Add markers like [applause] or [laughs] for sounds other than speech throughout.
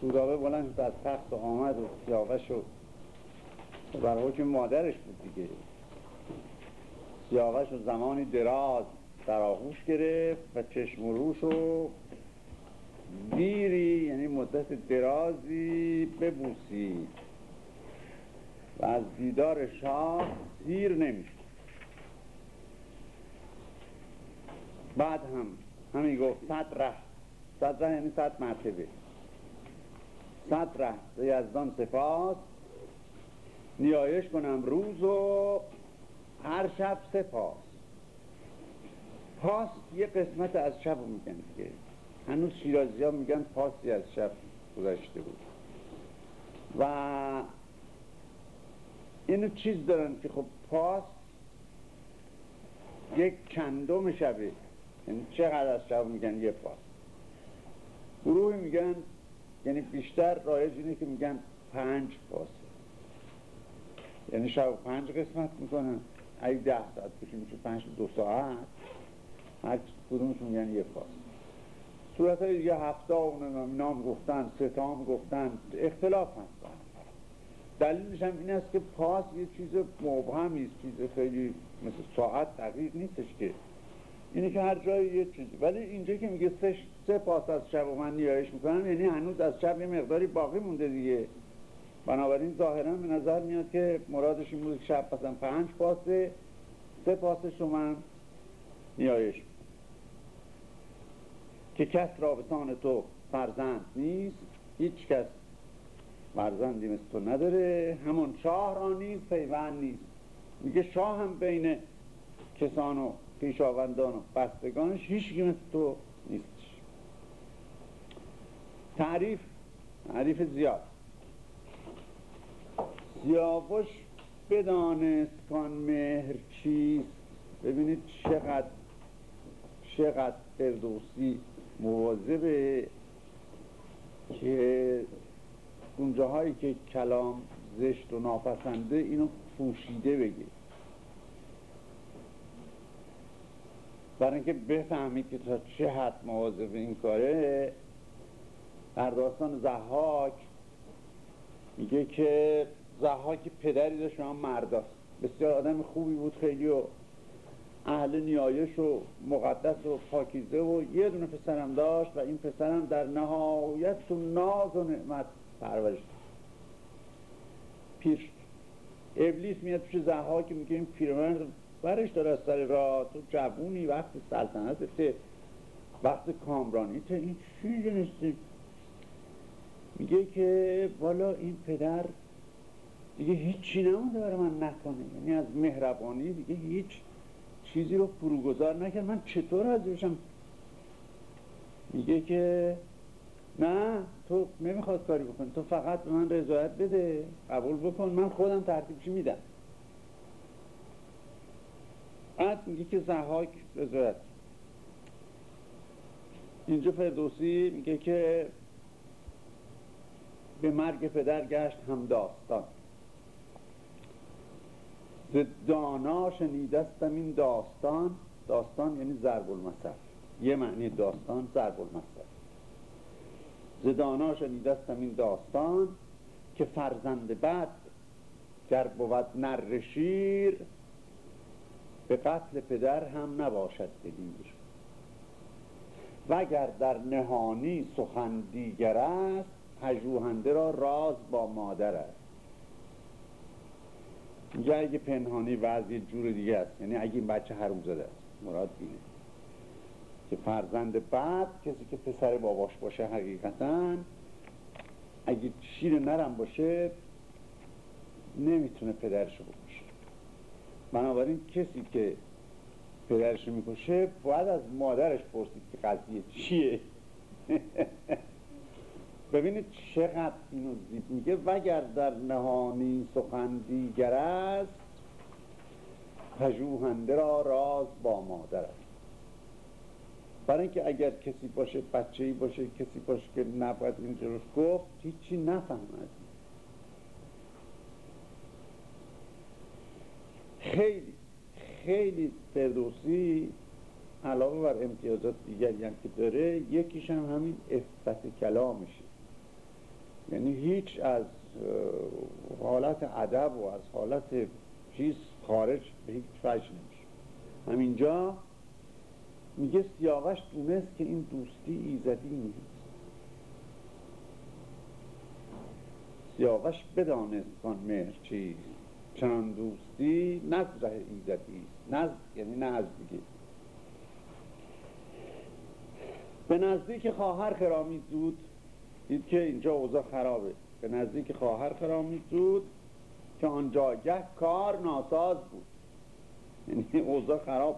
سودابه بلند از تخت آمد و سیاوش و بر حکم مادرش بود دیگه. سیاوش و زمانی دراز در آغوش گرفت و چشم و روش و دیری یعنی مدت درازی ببوسید. و از دیدار شاه سیر نمی‌شد. بعد هم همین گفت صد ره. صد ره یعنی صد مرتبه. صد به یزدان سپاس. نیایش کنم روز و هر شب سپاس. پاس یه قسمت از شب میگن دیگه. هنوز شیرازی ها میگن پاسی از شب گذشته بود. و اینو چیز دارن که خب پاس یک چندم شبه. یعنی چقدر از شب میگن یه پاس. گروهی میگن یعنی بیشتر رایج اینه که میگن پنج پاسه یعنی شب پنج قسمت می‌کنن. اگه ده ساعت بشه میشه پنج دو ساعت. هر کدومشون میگن یه پاس. صورت های دیگه هفته و نام گفتن ستام گفتن. اختلاف هست. دلیلش هم این است که پاس یه چیز مبهمی است. چیز خیلی مثل ساعت دقیق نیستش که. اینه که هر جایی یه چیزی. ولی اینجا که میگه سه, سه پاس از شب و من نیایش می‌کنم. یعنی هنوز از شب یه مقداری باقی مونده دیگه. بنابراین ظاهرا به نظر میاد که مرادش این بود شب مثلا پنج پاسه سه پاسش رو من نیایش که کس رابطان تو فرزند نیست هیچ کس فرزندی مثل تو نداره. همون شاه را نیز پیوند نیست. میگه شاه هم بین کسان و پیشاوندان و بستگانش هیچ مثل تو نیستش تعریف تعریف زیاد. سیاوش بدانست کان مهر چیست. ببینید چقدر چقدر فردوسی مواظبه که اونجاهایی که کلام زشت و ناپسنده اینو پوشیده بگه. برای اینکه بفهمید که تا چه حد مواظب این کاره در داستان زحاک میگه که زحاک پدری داشت شما مرداست بسیار آدم خوبی بود خیلی و اهل نیایش و مقدس و پاکیزه و یه دونه پسرم داشت و این پسرم در نهایت تو ناز و نعمت پرورش پیر ابلیس میاد پیش زها که میگه این پیرمرد برش داره از سر راه تو جوونی وقت سلطنت وقت کامرانی تو این چی جنستی میگه که والا این پدر دیگه هیچی نمونده برای من نکنه. یعنی از مهربانی دیگه هیچ چیزی رو فروگذار نکرد. من چطور از بشم میگه که نه تو نمی‌خواد کاری بکن تو فقط به من رضایت بده. قبول بکن. من خودم ترتیبشی میدم. بعد میگه که زحاک رضایت. اینجا فردوسی میگه که به مرگ پدر گشت هم داستان. ز دانا شنیدستم این داستان. داستان یعنی ضرب المثل. یه معنی داستان ضرب المثل. زدانا شنیدستم این داستان که فرزند بد گر بود نر شیر به قتل پدر هم نباشد دلیر. و اگر در نهانی سخن دیگر است پژوهنده را راز با مادر است. اینجا اگه پنهانی وضعی جور دیگه است. یعنی اگه این بچه حروم زده است. مراد اینه. که فرزند بعد کسی که پسر باباش باشه حقیقتا اگه شیر نرم باشه نمی‌تونه پدرشو بکشه. بنابراین کسی که پدرشو می‌کشه باید از مادرش پرسید که قضیه چیه. [laughs] ببینید چقدر اینو زیب میگه. وگر در نهانی سخن دیگر است پژوهنده را راز با مادر است. برای اینکه اگر کسی باشه بچه ای باشه کسی باشه که نباید اینجا رو گفت هیچی نفهمد. خیلی خیلی فردوسی علاوه بر امتیازات دیگری هم که داره یکیش هم همین افت کلامشه. یعنی هیچ از حالت ادب و از حالت چیز خارج به هیچ وجه نمیشه. همینجا میگه سیاوش دونست که این دوستی ایزدی نیست. سیاوش بدانست کن مهر چیز چنان دوستی نزد ایزدی نزد یعنی نزدیکی به نزدیک خواهر خرامی زود دید که اینجا اوضاع خرابه. به نزدیک خواهر خرامی زود که آنجاگه کار ناساز بود. یعنی اوضاع خراب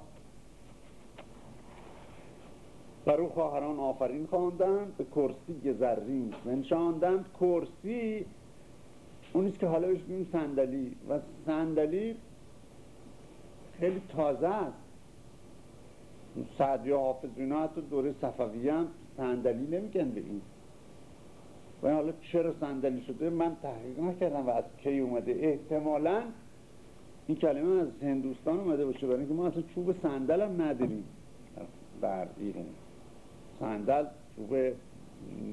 بر او خواهران آفرین خواندند به کرسی زرین منشاندند کرسی اونیست که حالا بهش صندلی. و صندلی خیلی تازه است. سعدی و حافظ اینا حتی دوره صفوی هم صندلی نمیگن به این. و حالا چرا صندلی شده؟ من تحقیق نکردم و از کی اومده. احتمالا این کلمه از هندوستان اومده باشه برای اینکه ما اصلا چوب صندل هم نداریم. در ایران صندل چوب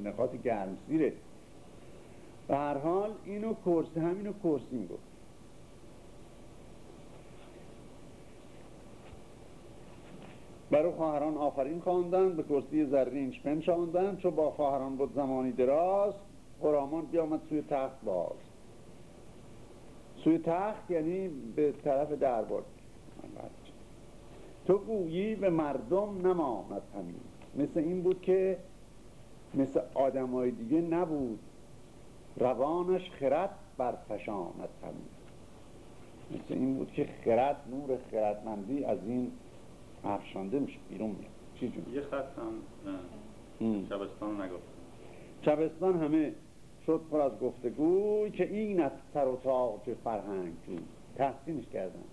نقاط گرمسیره. به هر حال اینو کرسی همینو کرسی می‌گفت برای خواهران آفرین خواندند به کرسی زرینش بنشاندند چو با خواهران بود زمانی دراز خرامان بیامد سوی تخت باز. سوی تخت یعنی به طرف دربار تو گویی به مردم نماند همین. مثل این بود که مثل آدمای دیگه نبود. روانش خرد برفشاند همین. مثل این بود که خرد نور خردمندی از این افشانده میشه بیرون میاد. چی جون؟ یه خط هم شبستان نگفت. شبستان همه شد پر از گفتگوی که این از سر و تاج فرهنگ جون تحسینش کردن.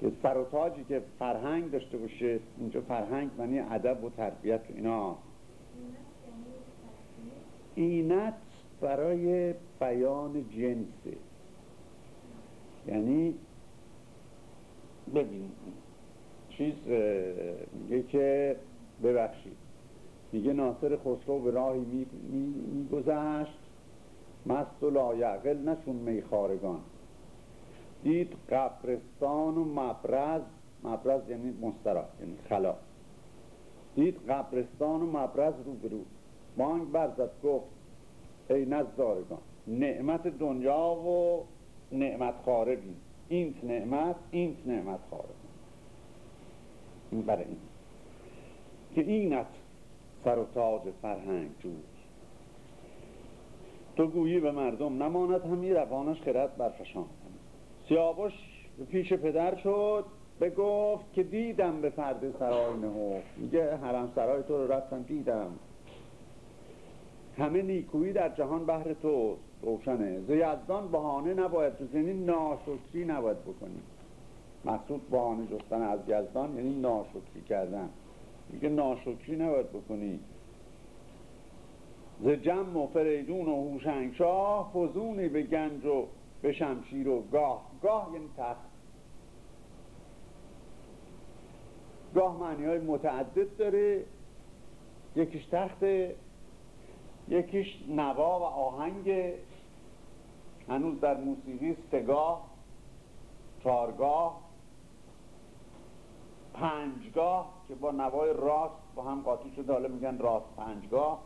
که سر و تاجی که فرهنگ داشته باشه اینجا فرهنگ معنی ادب و تربیت اینا. اینت برای بیان جنسه. یعنی ببین چیز میگه که ببخشید. میگه ناصر خسرو به راهی میگذشت می مست و لایعقل نشون میخارگان دید قبرستان و مبرز مبرز یعنی مستراح یعنی خلا. دید قبرستان و مبرز رو برو بانگ برزد گفت ای نزدارگان نعمت دنیا و نعمت خاربی این نعمت این نعمت این برای این. که اینت سر و تاج فرهنگ جود تو گویی به مردم نماند همی روانش خرد برفشان سیاوش پیش پدر شد گفت که دیدم به فرد سرای نهو میگه حرم سرای تو رو رفتم دیدم. همه نیکویی در جهان بهر تو روشنه. زیدان بهانه نباید تو یعنی ناشکری نباید بکنی. مقصود بهانه جستن از یزدان یعنی ناشکری کردن. میگه ناشکری نباید بکنی. ز جمع و فریدون و هوشنگ شاه فزونی به گنج و به شمشیر و گاه. گاه یعنی تخت. گاه معنی های متعدد داره. یکیش تخت یکیش نوا و آهنگ. هنوز در موسیقی سگاه چارگاه پنجگاه که با نوای راست با هم قاطی شده حالا میگن راست پنجگاه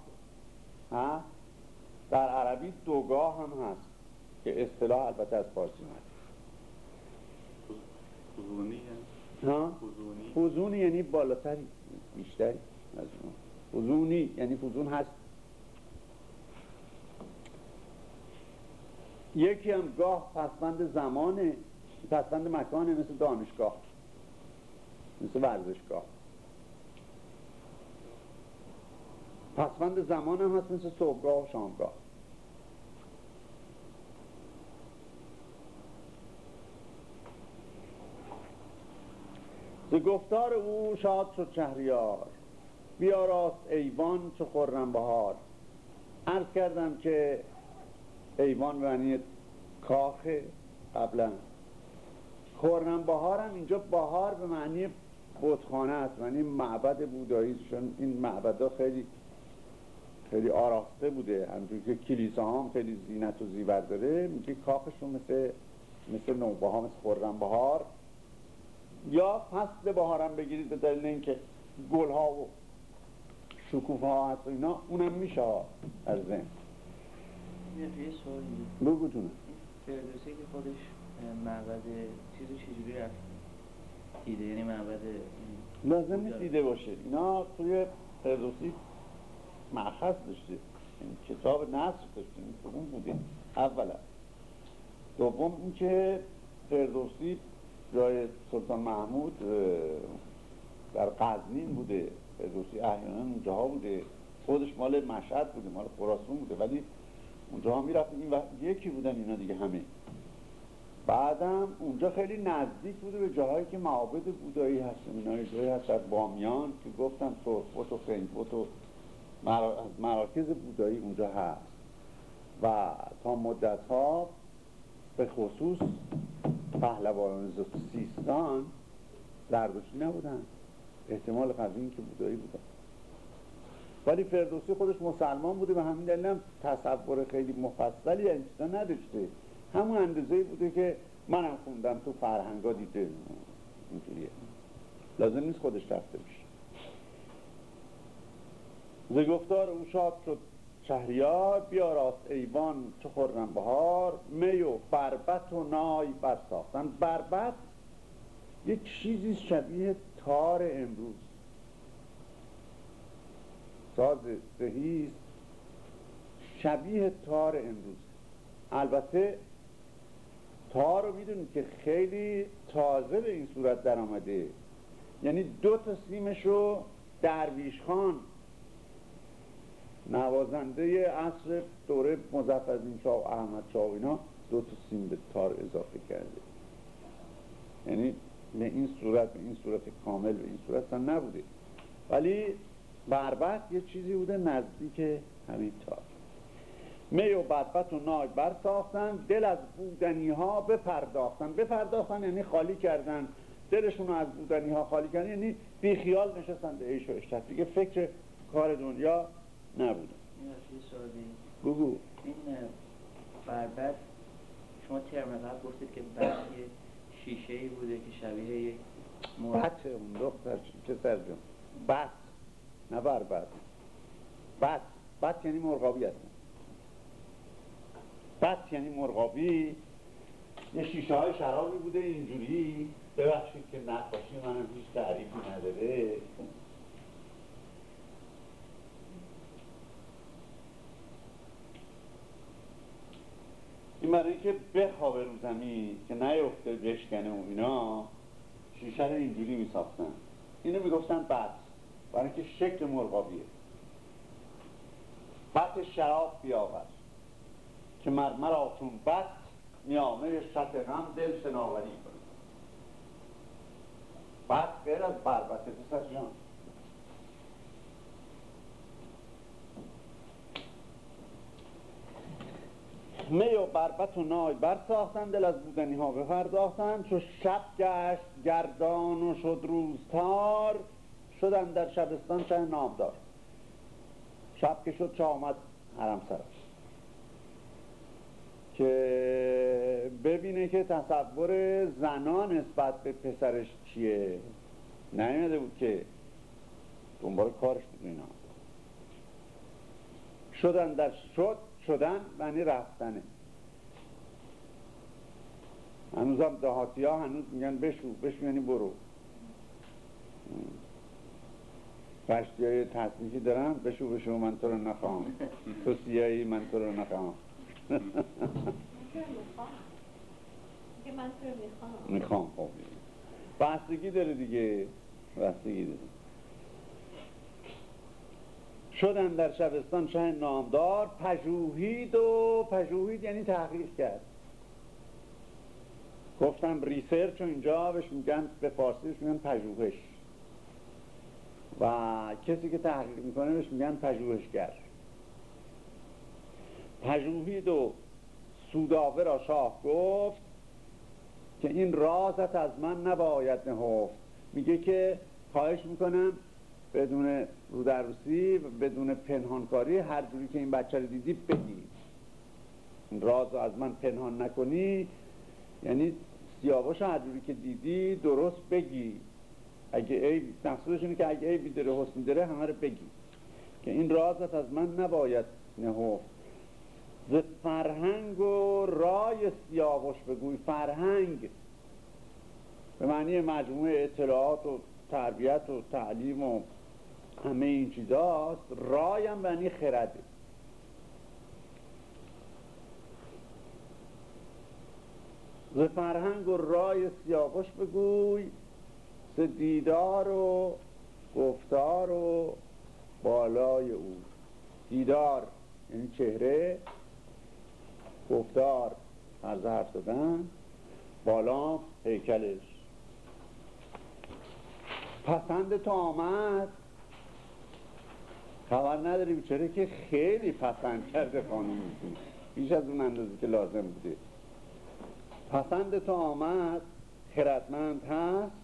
ها؟ در عربی دوگاه هم هست که اصطلاح البته از فارسی هست فوزونی یعنی؟ بالاتری بیشتری از فوزونی یعنی فوزون هست. یکی هم گاه پسوند زمانه پسوند مکانه مثل دانشگاه. مثل ورزشگاه. پسوند زمان هم هست مثل صبحگاه و شامگاه. ز گفتار او شاد شد شهریار. بیاراست ایوان چو خرم بهار. عرض کردم که ایوان معنی کاخ قبلا خورم بهار هم اینجا بهار به معنی بودخانه است معنی معبد بودایی چون این معبدها خیلی خیلی آراسته بوده. همجور که کلیسا هم خیلی زینت و زیور داره میگه کاخشون مثل مثل نوبه مثل خورم بهار. یا فصل بهارم بگیرید به دلیل اینکه گل ها و شکوفه ها هست و اینا اونم میشه از ذهن. بگو جونه فردوسی که خودش معبد چیزو چجوری رفت؟ دیده یعنی معبد لازم نیست دیده باشه. اینا توی فردوسی معخص داشته. یعنی کتاب نصر داشته. اون بوده. اولا. دوم اینکه فردوسی جای سلطان محمود در قزنین بوده. فردوسی احیانا اونجاها بوده. خودش مال مشهد بوده مال خراسان بوده. ولی اونجا می‌رفت این وقت یکی بودن اینا دیگه همه. بعدم اونجا خیلی نزدیک بوده به جاهایی که معابد بودایی هست اینا جایی هست در بامیان که گفتم سرخوت و خنگوت و مراکز بودایی اونجا هست. و تا مدت ها به خصوص پهلوانان سیستان زردوشی نبودن. احتمال قوی که بودایی بودن ولی فردوسی خودش مسلمان بوده. و همین دلیل هم تصور خیلی مفصلی از نداشته. همون اندازه بوده که منم خوندم تو فرهنگا دیده. اینجوریه. لازم نیست خودش رفته بشه ز گفتار او شاد شد. شهریار بیاراست ایوان چه خورم بهار. می و بربت و نای برساختن. بربت یک چیزی شبیه تار امروز. ساز سهیست شبیه تار امروز. البته تار رو می‌دونید که خیلی تازه به این صورت در آمده یعنی دو تا سیمش رو درویش خان نوازنده عصر دوره مزفزین شاه و احمد شاه اینا دو تا سیم به تار اضافه کرده. یعنی به این صورت به این صورت کامل به این صورت نبوده. ولی بربت یه چیزی بوده نزدیک همین تار. می و بربت و نای برساختن دل از بودنی ها بپرداختن. بپرداختن یعنی خالی کردن. دلشون از بودنی ها خالی کردن یعنی بیخیال نشستن به ایش و اشتت دیگه فکر کار دنیا نبودن بگو. این بربت شما ترم قبل گفتید که یه شیشه ای بوده که شبیه یک بط اون دختر چه سرجون بط نه بربت بط بط یعنی مرغابی هست بط یعنی مرغابی یه شیشه های شرابی بوده اینجوری. ببخشید که نقاشی منم هیچ تعریفی نداره. این برای اینکه بخوابه رو زمین که نیفته بشکنه و اینا شیشه رو اینجوری می ساختن اینو می‌گفتن بط برای اینکه شکل مرغابیه. بط شراب بیاور که مرمر آتون بط میامه شط غم دل کنه بط غیر از بربته پسر جان. می و بربت و نای برساختن دل از بودنی ها بپرداختن. چو شب گشت گردان و شد روزتار شدن در شبستان شه نامدار. شب که شد چه آمد؟ حرم سرش که ببینه که تصور زنان نسبت به پسرش چیه. نیمده بود که دنبال کارش بود اینا. شدن در شد شدن یعنی رفتنه. هنوزم دهاتی ها هنوز میگن بشو بشو یعنی برو. رشتی های تصمیحی دارن بشو بشو من تو رو نخواهم تو من تو رو نخواهم می‌خوام. خب. بستگی داره دیگه. بستگی داره. شدن در شبستان شه نامدار پژوهید و پژوهید یعنی تحقیق کرد. گفتم ریسرچ و اینجا بهش میگن به فارسیش میگن پژوهش. و کسی که تحقیق می‌کنه بهش میگن پژوهشگر. پژوهید و سوداوه را شاه گفت که این رازت از من نباید نهفت. میگه که خواهش می‌کنم بدون رودروسی و بدون پنهانکاری هر جوری که این بچه رو دیدی بگی راز رو از من پنهان نکنی. یعنی سیاوش هر جوری که دیدی درست بگی. اگه ای مقصودش اینه که اگه ای بیداره حسن داره همه رو بگی. که این رازت از من نباید نهفت. ز فرهنگ و رای سیاوش بگوی فرهنگ. به معنی مجموعه اطلاعات و تربیت و تعلیم و همه این چیزاست رایم معنی خرده ز فرهنگ و رای سیاوش بگوی ز دیدار و گفتار و بالای او. دیدار یعنی چهره. گفتار از حرف دادن بالا هیکلش. پسند تو آمد. خبر نداری چرا که خیلی پسند کرده خانم بیش از اون اندازه که لازم بوده. پسند تو آمد خردمند هست.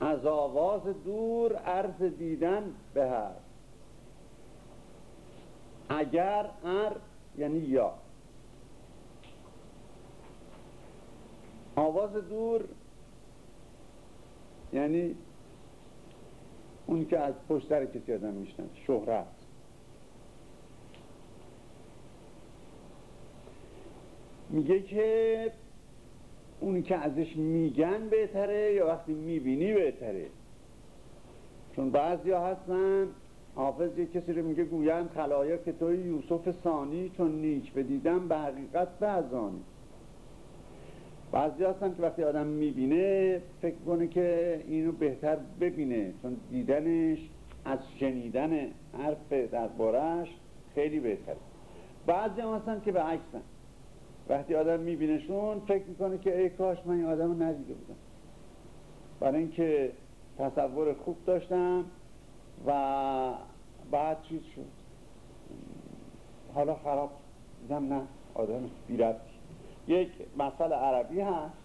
از آواز دور عرض دیدن به هست اگر ار یعنی یا. آواز دور یعنی اون که از پشت سر کسی آدم میشنن شهرت. میگه که اون که ازش میگن بهتره یا وقتی می‌بینی بهتره. چون بعضی هستن حافظ یه کسی رو میگه گویند خلایا که توی یوسف ثانی چون نیک بدیدم به حقیقت بعضانی. بعضی هستن که وقتی آدم می‌بینه فکر کنه که اینو بهتر ببینه چون دیدنش از شنیدن حرف دربارش خیلی بهتره. بعضی هم هستن که به عکسن وقتی آدم میبینشون فکر می‌کنه که ای کاش من این آدم رو ندیده بودم. برای اینکه تصور خوب داشتم و بعد چیز شد. حالا خراب دیدم نه آدم بیرفتی یک مسئله عربی هست.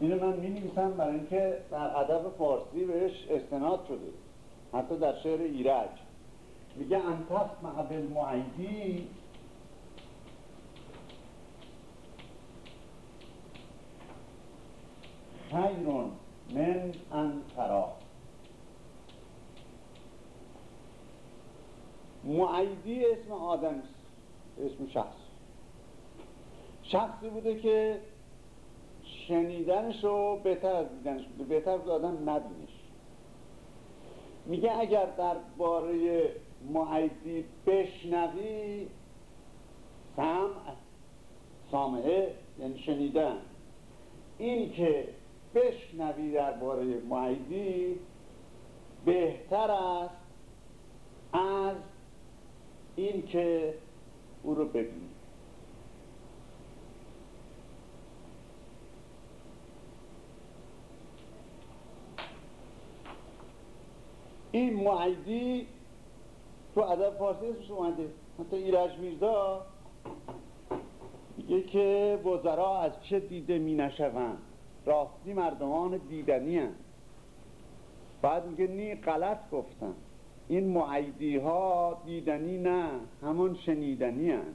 اینو من می نویسم برای اینکه در ادب فارسی بهش استناد شده. حتی در شعر ایرج. میگه انتف مع بالمعیدی. خیرون من ان ترا. معیدی اسم آدم اسم شخص. شخصی بوده که شنیدنش رو بهتر از دیدنش بهتر بود آدم نبینش. میگه اگر در باره معیدی بشنوی سمع سامعه یعنی شنیدن. این که بشنوی درباره معیدی بهتر است از این که او رو ببینی. این معیدی تو ادب فارسی اسمش اومده. حتی ایرج میرزا میگه که وزرا از چه دیده می نشوند. راستی مردمان دیدنی هن. بعد میگه نی غلط گفتن. این معیدی ها دیدنی نه همون شنیدنی هن.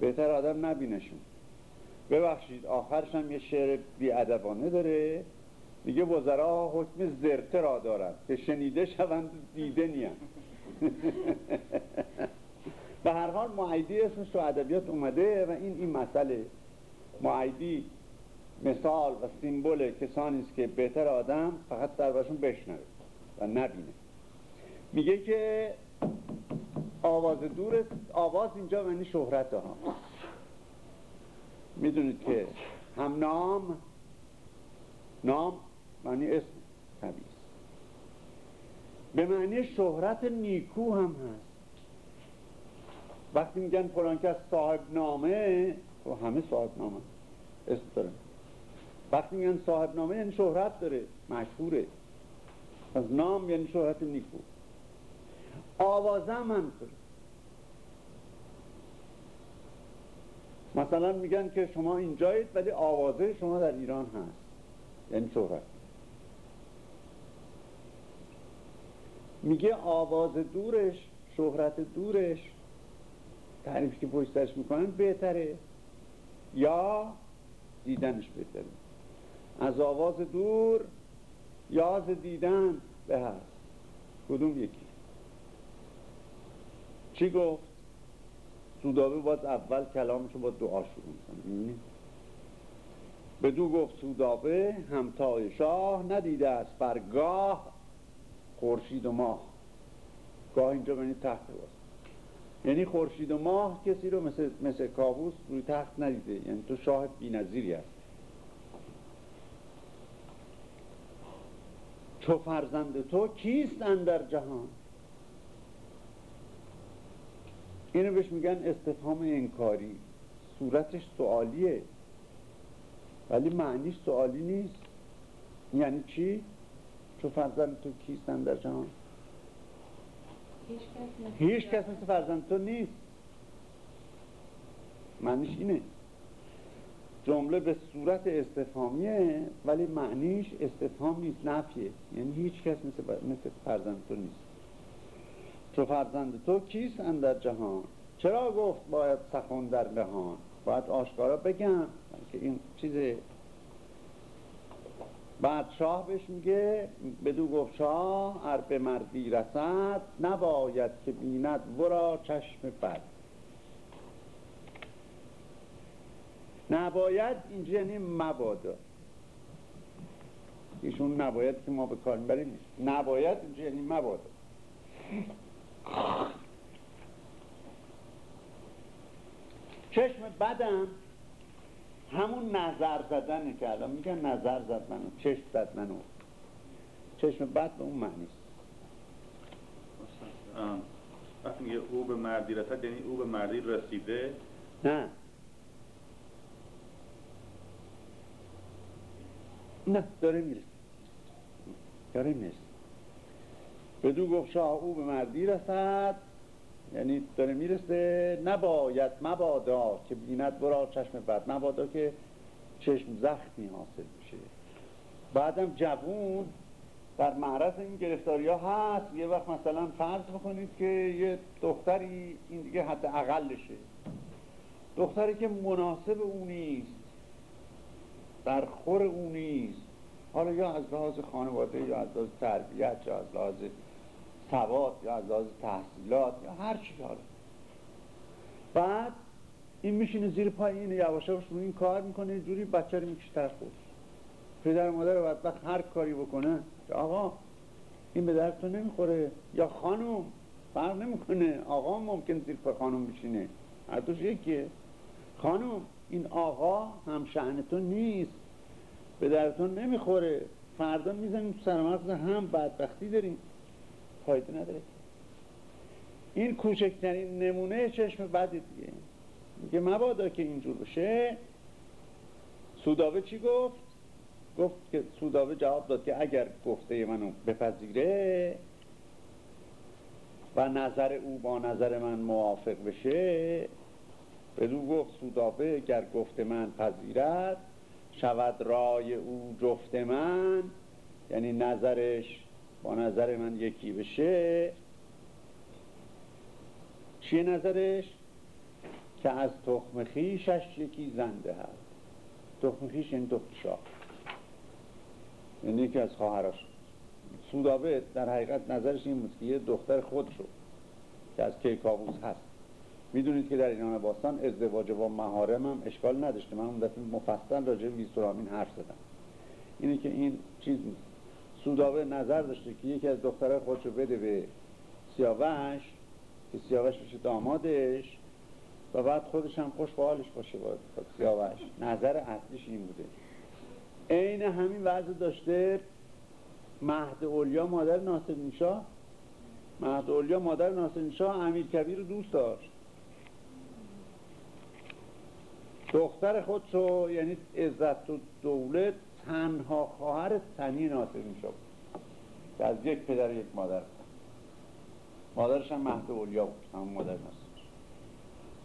بهتر آدم نبینشون. ببخشید آخرش هم یه شعر بیادبانه داره. میگه وزرا حکم زرته را دارد که شنیده شوند دیده نیم. [laughs] به هر حال معیدی اسمش تو ادبیات اومده و این این مسئله. معیدی مثال و سیمبل کسانی است که بهتر آدم فقط دربارشون بشنوه و نبینه. میگه که آواز دور آواز اینجا معنی شهرت ها. می‌دونید که هم نام نام معنی اسم طبیعی به معنی شهرت نیکو هم هست. وقتی میگن فلان کس صاحب نامه و خب همه صاحب نامه اسم داره. وقتی میگن صاحب نامه یعنی شهرت داره مشهوره. از نام یعنی شهرت نیکو. آوازه هم همینطوره مثلا میگن که شما اینجایید ولی آوازه شما در ایران هست. یعنی شهرت. میگه آواز دورش شهرت دورش. تعریفی که پشتش می‌کنن بهتره. یا دیدنش بهتره. از آواز دور یا از دیدن به هست کدوم یکی؟ چی گفت؟ سودابه باز اول کلامشو با دعا شروع می‌کنه به دو گفت سودابه همتای شاه ندیده است. برگاه خورشید و ماه. گاه اینجا بینی تخت باز. یعنی خورشید و ماه کسی رو مثل, مثل کابوس روی تخت ندیده. یعنی تو شاه بینظیری هست. چو فرزند تو کیست اندر جهان؟ اینو بهش میگن استفهام انکاری. صورتش سوالیه. ولی معنیش سوالی نیست. یعنی چی؟ چو فرزند تو کیست اندر جهان؟ هیچ کس مثل فرزند تو نیست. معنیش اینه. جمله به صورت استفهامیه ولی معنیش استفهام نیست نفیه. یعنی هیچ کس مثل, مثل فرزند تو نیست. تو فرزند تو کیست اندر جهان؟ چرا گفت باید سخن در نهان باید آشکارا بگم. که این چیز بعد شاه بهش میگه بدو گفت شاه ار به مردی رسد نباید که بیند ورا چشم بد نباید اینجا یعنی مبادا. ایشون نباید که ما به کار بریم نباید اینجا یعنی مبادا. چشم بدم. همون نظر زدنه که الان میگن نظر زد منو چشم زد منو چشم بد به اون معنی وقتی میگه او به مردی رسد یعنی او به مردی رسیده؟ نه. نه داره می‌رسه. داره می‌رسه. بدو گفت شاه او به مردی رسد. یعنی داره می‌رسه نباید مبادا که بیند برا چشم بد مبادا که چشم زخمی حاصل بشه بعدم جوون در معرض این گرفتاری ها هست. یه وقت مثلا فرض بکنید که یه دختری این دیگه حد اقلشه. دختری که مناسب اون نیست در خور اون نیست. حالا یا از لحاظ خانواده یا از لحاظ تربیت یا از لحاظ سواد یا از لحاظ تحصیلات یا هر چی حالا. بعد این میشینه زیر پای این یواش رو این کار می‌کنه جوری بچه رو می‌کشه طرف خودش پدر مادر بدبخت هر کاری بکنه آقا این به درد تو نمی‌خوره. یا خانم فرق نمی‌کنه. آقا ممکن زیر پای خانم بشینه. هر دوش یکیه. خانم این آقا هم تو نیست. به درتون نمی‌خوره. فردا می‌زنیم تو هم بدبختی داریم. فایده نداره. این کوچکترین نمونه چشم بد دیگه. میگه مبادا که اینجور بشه. سوداوه چی گفت؟ گفت که سوداوه جواب داد که اگر گفته منو بپذیره و نظر او با نظر من موافق بشه بدو گفت سوداوه اگر گفته من پذیرد شود رای او جفت من یعنی نظرش با نظر من یکی بشه. چیه نظرش؟ که از تخم خیشش یکی زنده هست تخم خیش یعنی تخم شاه. یعنی یکی از خواهراش سودابه در حقیقت نظرش این بود که یه دختر خود شد که از کیکاووس هست. می‌دونید که در اینان باستان ازدواج با مهارم هم اشکال نداشته. من اون دفعه مفصل راجع ویستورامین حرف زدم. اینه که این چیز نیست. سودابه نظر داشته که یکی از دخترهای خودشو بده به سیاوش که سیاوش بشه دامادش و بعد خودش هم خوش حالش باشه با سیاوش. نظر اصلیش این بوده. عین همین وضع داشته مهد اولیا مادر ناصر نیشا. مهد اولیا مادر ناصر نیشا امیر کبیر رو دوست داشت. دختر خودشو یعنی عزت و دولت تنها خواهر تنی ناصرین شد که از یک پدر یک مادر. مادرش هم مهد اولیا بود همون مادر ناصر.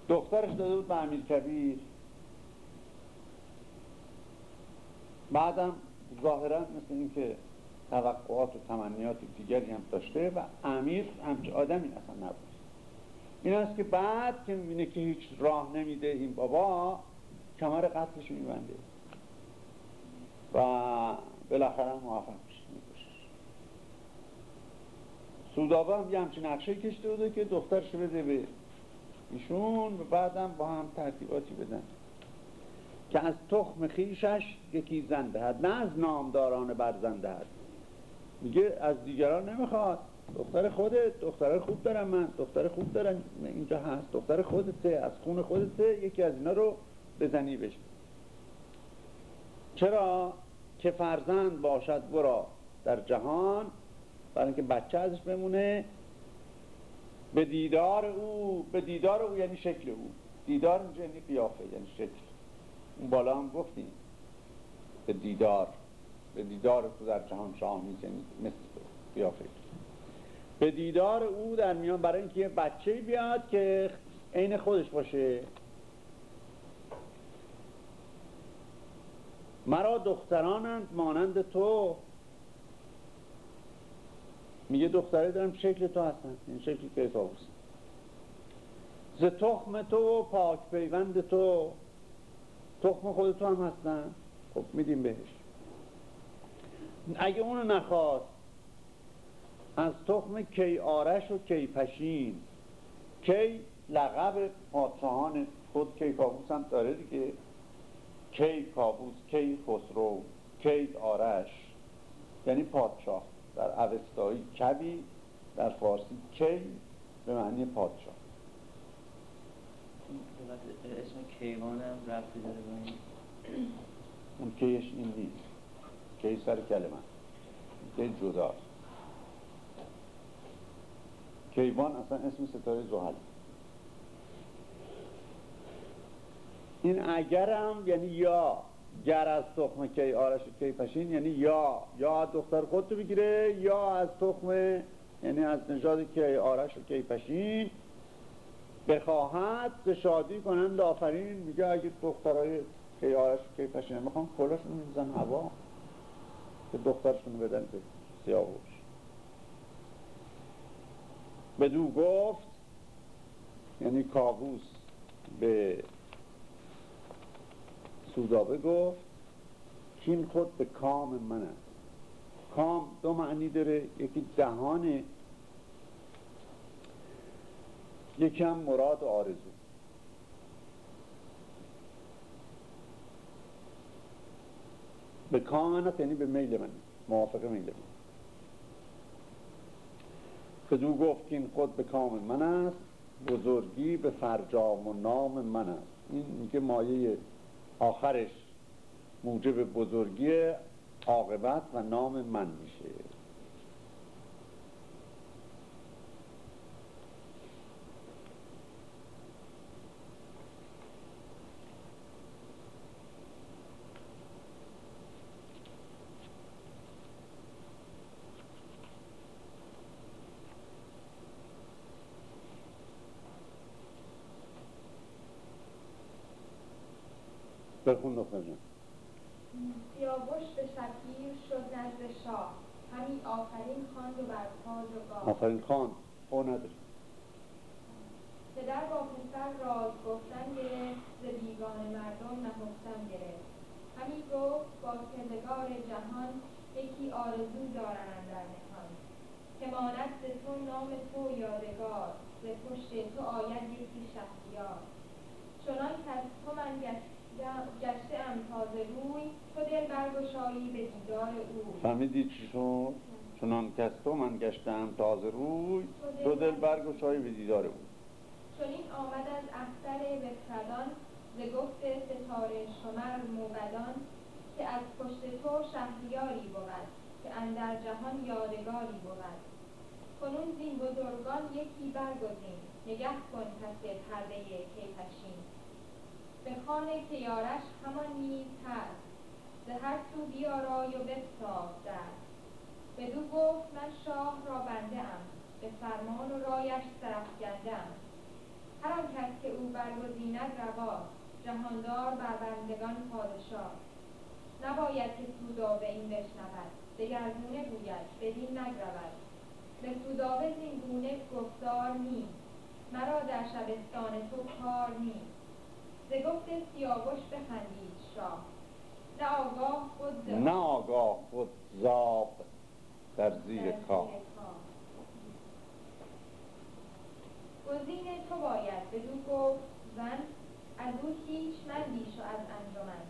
دخترش داده بود به امیر کبیر. بعدم ظاهرا مثل اینکه توقعات و تمنیات دیگری هم داشته و امیر همچه آدمی اصلا نبود. این است که بعد که می‌بینه که هیچ راه نمیده این بابا کمر قتلش میبنده. و بالاخره موفق میشه سودابه هم یه همچین نقشه کشته بوده که دخترش بده به ایشون و بعدم با هم ترتیباتی بدن. که از تخم خیشش یکی زن دهد نه از نامداران برزن دهد. میگه از دیگران نمی‌خواد. دختر خودت دختر خوب دارم من دختر خوب دارم اینجا هست. دختر خودته از خون خودته یکی از اینا رو بزنی بشه چرا؟ که فرزند باشد برا در جهان برای اینکه بچه ازش بمونه به دیدار او به دیدار او یعنی شکل او. دیدار اینجا یعنی قیافه یعنی شکل. اون بالا هم گفتیم. به دیدار. به دیدار تو در جهان شاه یعنی مثل قیافه. به دیدار او در میان برای اینکه یه بچه بیاد که عین خودش باشه. مرا دخترانند مانند تو. میگه دختره دارم شکل تو هستن این شکل کیفاوس ز تخم تو و پاک پیوند تو. تخم خود تو هم هستن. خب میدیم بهش. اگه اونو نخواست از تخم کی آرش و کی پشین کی لقب پادشاهان خود کی کابوس هم داره دیگه. کی کابوس کی خسرو کی آرش یعنی پادشاه. در اوستایی کبی در فارسی کی به معنی پادشاه. اسم کیوان هم رفتی داره اون کیش این نیست. کی سر کلمه. کی جدا. کیوان اصلا اسم ستاره زحل. این اگرم یعنی یا گر از تخم کی آرش کی پشین یعنی یا یا دختر خودتو بگیره یا از تخم یعنی از نژاد کی آرش کی پشین بخواهد به شادی کنند آفرین. میگه اگه دخترای کی آرش کی پشین می‌خوام کلاشون میزن هوا. که دخترشون بدن به سیاهوش بدو گفت یعنی کابوس به سودابه گفت کین خود به کام من است کام دو معنی داره. یکی دهانه یکی هم مراد و آرزو. به کام من یعنی به میل من موافق میل من بدو گفت که این خود به کام من است بزرگی به فرجام و نام من است. این میگه مایه آخرش موجب بزرگی عاقبت و نام من میشه. بخون دختر جان سیاوش به شکیر شد نزد شاه. همی آفرین خواند و بر تاج و گاه آفرین خان او نداره پدر با پسر راز گفتن گرفت ز بیگانه مردم نهفتن گرفت. همی گفت با کردگار جهان یکی آرزو دارند در نهان. که ماند ز تو نام تو یادگار ز پشت تو آید یکی شهریار. چنان کز تو من گشته ام تازه روی تو به دیدار او. فهمیدی چی شد؟ چنان کس تو من گشتم تازه روی تو دل برگشایی به دیدار او. چنین آمد از اختر بخردان ز گفت ستاره شمر موبدان که از پشت تو شهریاری بود که اندر جهان یادگاری بود. کنون زین بزرگان یکی برگزین نگه کن پس پرده کیپشین به خانه کیارش همان نیز هست. ز هر سو بیارای و بستاف در. بدو گفت من شاه را بنده ام به فرمان و رایش سرافگنده ام هر آن کس که او برگزیند رواست جهاندار بر بندگان پادشاه. نباید که سودابه این بشنود دگرگونه گوید بدین نگرود. به سودابه زین گونه گفتار نیست مرا در شبستان تو کار نیست. ز گفت سیاوش بخندید شاه. نه آگاه خود زاب در زیر کاه. گزین تو باید بدو گفت زن از او هیچ مندیش و از انجمن.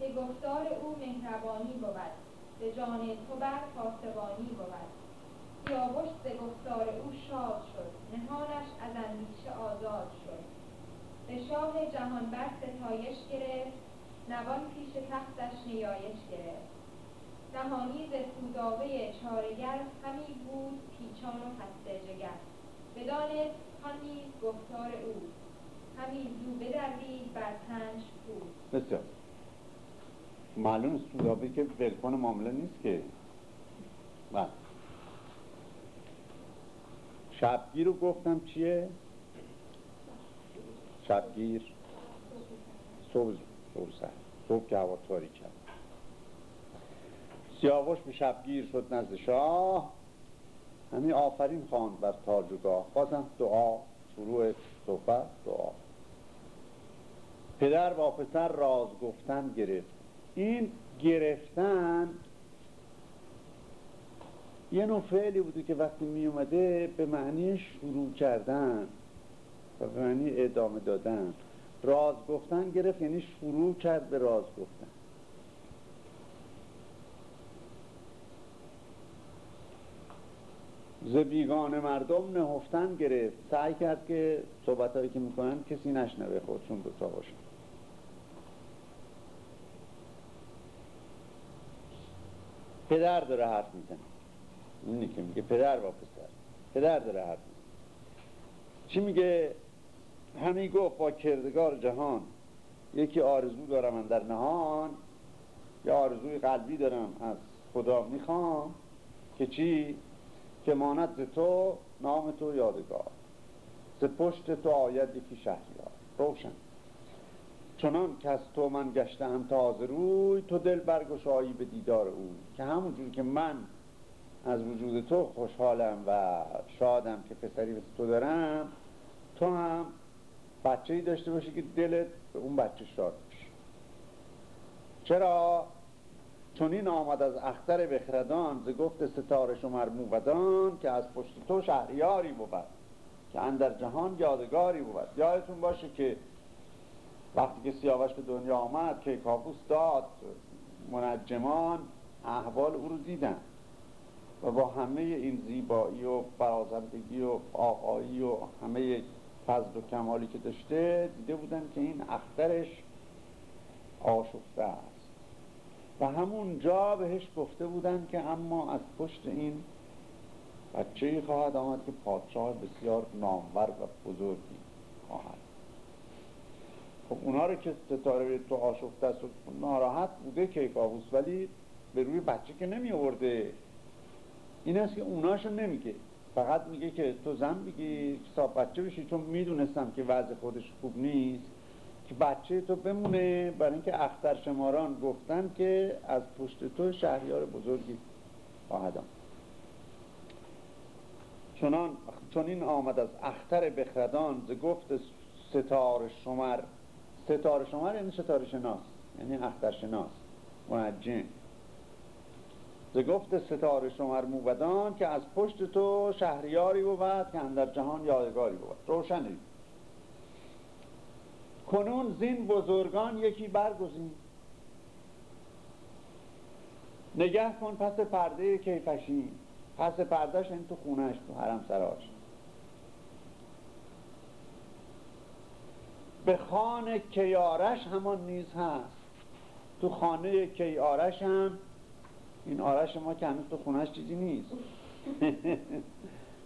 که گفتار او مهربانی بود به جان تو بر پاسبانی بود. سیاوش ز گفتار او شاد شد نهانش از اندیشه آزاد شد. به شاه جهان بر ستایش گرفت نوان پیش تختش نیایش گرفت. ز سودابه چارگر همی بود پیچان و خسته جگر. بدانست آن گفتار او. همی زو بدرید بر تنش بود بسیار. معلوم سودابه که ولکن معامله نیست که. بله. شبگیر رو گفتم چیه؟ شبگیر. صبح. سر صبح که هوا تاریک کرد. سیاوش به شبگیر شد نزد شاه. همین آفرین خواند بر تاج و گاه بازم دعا شروع صحبت دعا. پدر با پسر راز گفتن گرفت. این گرفتن یه نوع فعلی بوده که وقتی می اومده به معنی شروع کردن و به معنی ادامه دادن. راز گفتن گرفت یعنی شروع کرد به راز گفتن. ز بیگانه مردم نهفتن گرفت. سعی کرد که صحبت که می‌کنن کسی نشنوه خودشون دوتا باشن. پدر داره حرف می‌زنه. اینی که میگه پدر با پسر. پدر داره حرف می‌زنه. چی میگه؟ همی گفت با کردگار جهان. یکی آرزو دارم من در نهان یه آرزوی قلبی دارم از خدا می‌خوام که چی؟ که ماند ز تو نام تو یادگار. ز پشت تو آید یکی شهریار. روشن. چنان که از تو من گشتم تازه روی تو دل برگشایی به دیدار او که همونجور که من از وجود تو خوشحالم و شادم که پسری تو دارم تو هم بچه ای داشته باشی که دلت به اون بچه شاد بشه. چرا؟ چون این آمد از اختر بخردان ز گفت ستاره شمر موبدان که از پشت تو شهریاری بود که اندر جهان یادگاری بود. یادتون باشه که وقتی که سیاوش به دنیا آمد که کابوس داد منجمان احوال او رو دیدن. و با همه این زیبایی و برازندگی و آقایی و همه فضل و کمالی که داشته دیده بودن که این اخترش آشفته است. و همون جا بهش گفته بودن که اما از پشت این بچه خواهد آمد که پادشاه بسیار نامور و بزرگی خواهد. خب اونا رو که ستاره تو آشفته است ناراحت بوده کیکاووس ولی به روی بچه که نمی آورده این است که اوناشو نمیگه. فقط میگه که تو زن بگی صاحب بچه بشی چون می‌دونستم که وضع خودش خوب نیست که بچه تو بمونه. برای اینکه اختر شماران گفتن که از پشت تو شهریار بزرگی آمد. چنان چون این آمد از اختر بخردان ز گفت ستاره شمر. ستاره شمر یعنی ستاره شناس یعنی اختر شناس منجم. ز گفت ستاره شمر موبدان که از پشت تو شهریاری بود که اندر جهان یادگاری بود. روشنی کنون زین بزرگان یکی برگزین. نگه کن پس پرده کیفشین. پس پردهش این تو خونهش تو حرم سراش. به خانه کیارش همان نیز هست. تو خانه کیارش هم این آرش ما که هنوز تو خونهش چیزی نیست.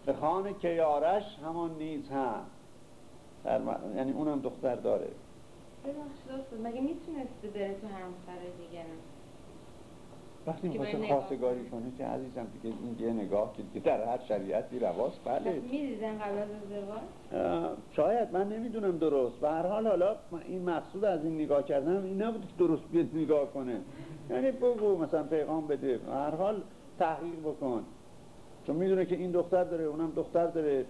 به خانه کیارش همان نیز هست در م- یعنی اونم دختر داره. ببخشید مگه می‌تونسته بره تو همسر دیگه وقتی که می‌خواسته نگاه خواستگاری کنه. که عزیزم دیگه این یه نگاه که دیگه در هر شریعتی رواست بله. می‌دیدن قبل از ازدواج؟ شاید من نمی‌دونم درست. به هر حال حالا این مقصود از این نگاه کردن این نبود که درست بیاد نگاه کنه. یعنی بگو مثلا پیغام بده. هر حال تحقیق بکن. چون می‌دونه که این دختر داره اونم دختر داره.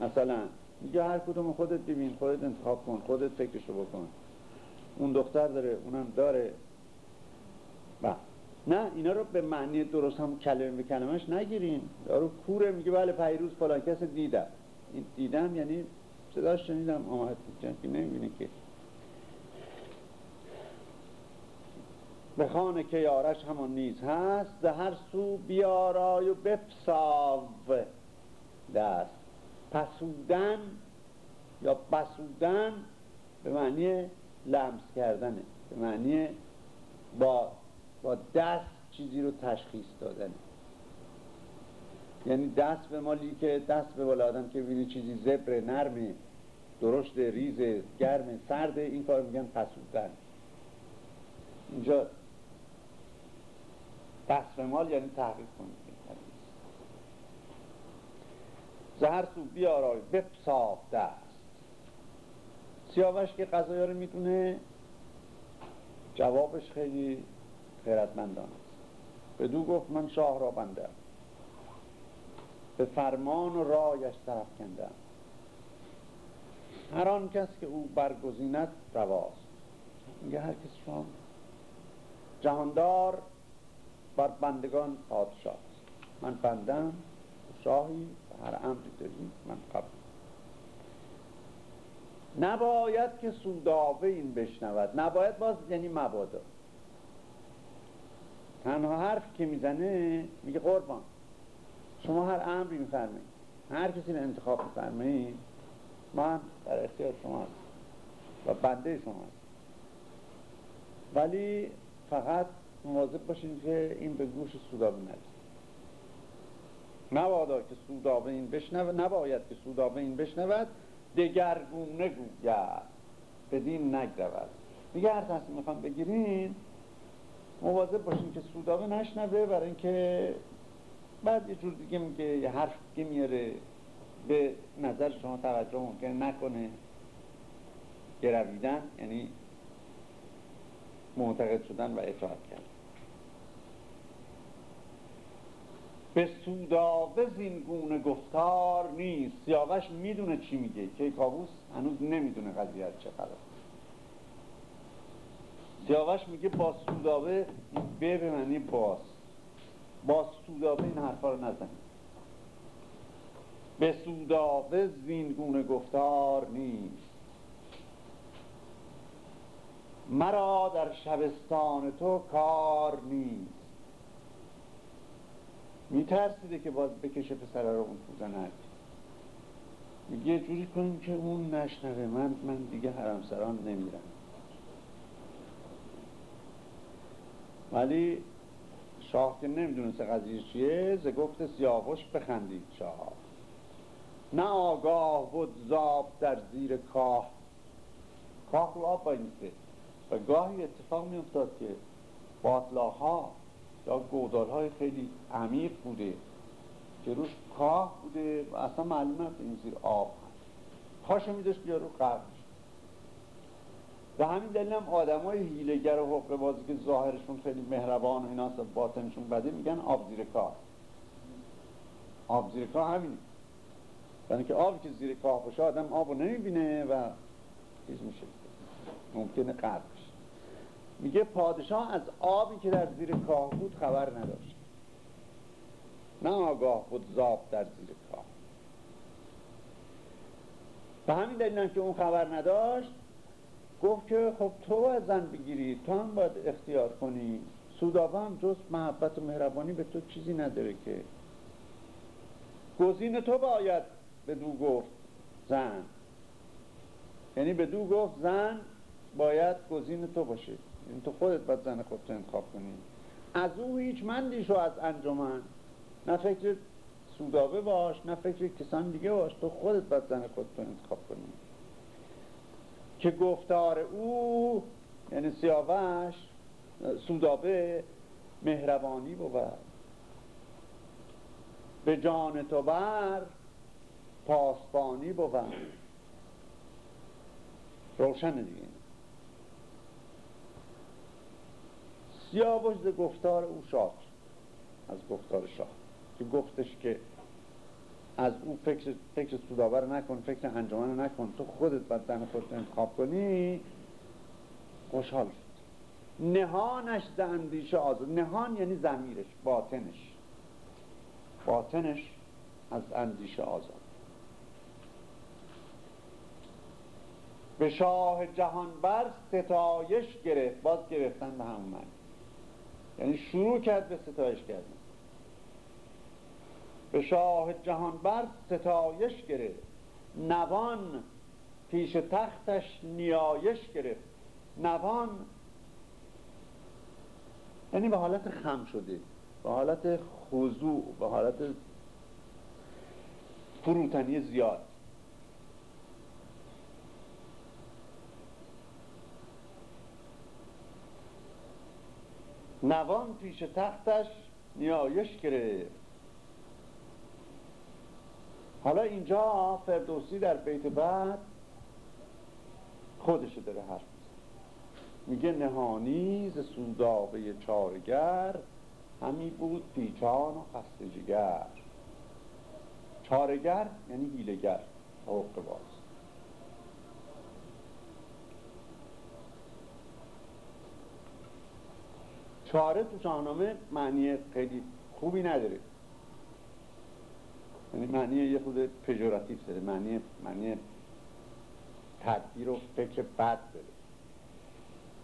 مثلا میگه هر کدوم خودت ببین خودت انتخاب کن خودت فکرشو بکن. اون دختر داره اونم داره. و نه اینا رو به معنی درست هم کلمه به کلمش نگیرین. یارو کوره میگه بله پیروز فلان. کس دیدم. این دیدم یعنی صداش شنیدم. آمد که نمی‌بینه که به که یارش همان نیز هست به هر سو بیارای و بپساو دست. پسودن یا بسودن به معنی لمس کردنه به معنی با, با دست چیزی رو تشخیص دادنه یعنی دست به مالی که دست به بالا آدم که بینی چیزی زبر نرمه درشت ریز گرم سرد این کار میگن پسودن. اینجا به مال یعنی تحقیق کنید. زهر سو بیارای بپساف دست سیاوش که قضایی رو می‌دونه جوابش خیلی خیرتمندانه است. بدو گفت من شاه را بنده به فرمان و رایش طرف کندم هر آن کس که او برگزیند رواست. میگه هر کس شما جهاندار بر بندگان پادشاه است. من بندم شاهی هر امری داری من قبل نباید که سودابه این بشنود. نباید باز یعنی مبادا. تنها حرف که می‌زنه میگه قربان. شما هر امری میفرمایید. هر کسی رو انتخاب میفرمایید من در اختیار شما هستم و بنده شما هستم. ولی فقط مواظب باشین که این به گوش سودابه نرسه نبادا که سودابه این بشنود نباید که سودابه این بشنود دگرگونه گوید. بدین نگرود. میگه هر تصمیم می‌خوام بگیرین مواظب باشین که سودابه نشنوه برای اینکه بعد یه جور دیگه میگه یه حرف دیگه میاره به نظر شما توجه ممکن نکنه. گرویدن یعنی معتقد شدن و اطاعت کردن. به سودابه زین گونه گفتار نیست. سیاوش می‌دونه چی میگه. که کابوس هنوز نمی‌دونه قضیه از چه قرار سیاوش میگه با سودابه این به به معنی باز. با سودابه این حرفا رو نزنید. به سودابه زین گونه گفتار نیست. مرا در شبستان تو کار نیست. میترسیده که باز بکشه پسر رو اون تو زنک میگه جوری کنیم که اون نشنوه. من من دیگه حرمسران نمیرم. ولی شاه که نمی‌دونسته قضیه چیه ز گفت سیاوش بخندید شاه. نه آگاه بود زاب در زیر کاه. کاه رو آب بایسته. و گاهی اتفاق می افتاد که باطلاها یا گودال خیلی عمیق بوده که روش کاه بوده و اصلا معلوم نبود این زیر آب هست. پاشو میداشت بیا رو غرق و همین دلیل هم آدم های هیلگر و حقه بازی که ظاهرشون خیلی مهربان و اینا باطنشون بده میگن آب زیر کاه. آب زیر کاه همین برای که آبی که زیر کاه باشه آدم آب رو نمی‌بینه و چیز میشه. ممکنه غرق میگه پادشاه از آبی که در زیر کاه بود خبر نداشت. نه آگاه بود زاب در زیر کاه. به همین دلیل که اون خبر نداشت گفت که خب تو باید زن بگیری تو هم باید اختیار کنی. سودابه هم جز محبت و مهربانی به تو چیزی نداره که. گزین تو باید به دو گفت زن. یعنی به دو گفت زن باید گزین تو باشه. یعنی تو خودت باید زن خودت انتخاب کنی. از او هیچ مندیشو از انجمن. نه فکر سودابه باش نه فکر کسان دیگه باش. تو خودت باید زن خودت انتخاب کنی. که گفتار او یعنی سیاوش سودابه مهربانی بود. به جان تو بر پاسبانی بود. روشن دیگه. سیاوش ز گفتار او شاد از گفتار شاه که گفتش که از او فکر, فکر سوداور نکن فکر انجمن نکن. تو خودت باید دن خودت انتخاب کنی. خوشحال شد. نهانش ز اندیشه آزاد. نهان یعنی زمیرش باطنش. باطنش از اندیشه آزاد. به شاه جهان بر ستایش گرفت. باز گرفتن به همون معنی. یعنی شروع کرد به ستایش کردن. به شاه جهان بر ستایش گرفت. نوان پیش تختش نیایش گرفت. نوان یعنی به حالت خم شده به حالت خضوع به حالت فروتنی زیاد. نوان پیش تختش نیایش گرفت. حالا اینجا فردوسی در بیت بعد خودشو داره حرف میگه نهانی ز سودابه چارگر همی بود پیچان و خسته جگر. چارگر یعنی هیلگر حق باز چاره تو شاهنامه معنی خیلی خوبی نداره. یعنی معنی یه خود پژوراتیو داره. معنی معنی تدبیر و فکر بد داره.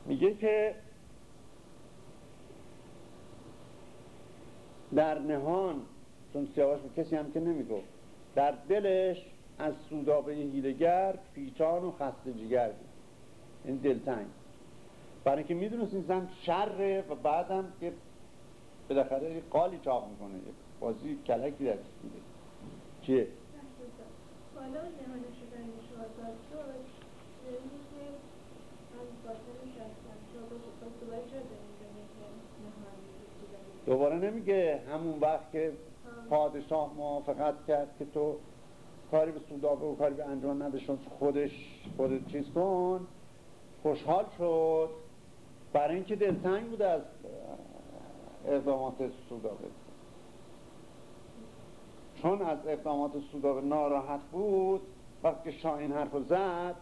میگه که در نهان چون سیاوش به کسی هم که نمی‌گفت در دلش از سودابه هیلگر پیچان و خسته جگر این دلتنگ. برای اینکه می‌دونست این زن شره و بعدم که بالاخره قالی چاق می‌کنه بازی کلکی در میده چیه؟ دوباره نمیگه همون وقت که پادشاه موافقت کرد که تو کاری به سودابه و کاری به انجام نداشتون خودش خودت چیز کن خوشحال شد برای اینکه دلتنگ بوده از اقدامات سودابه چون از اقدامات سودابه ناراحت بود وقتی که شاه این حرف زد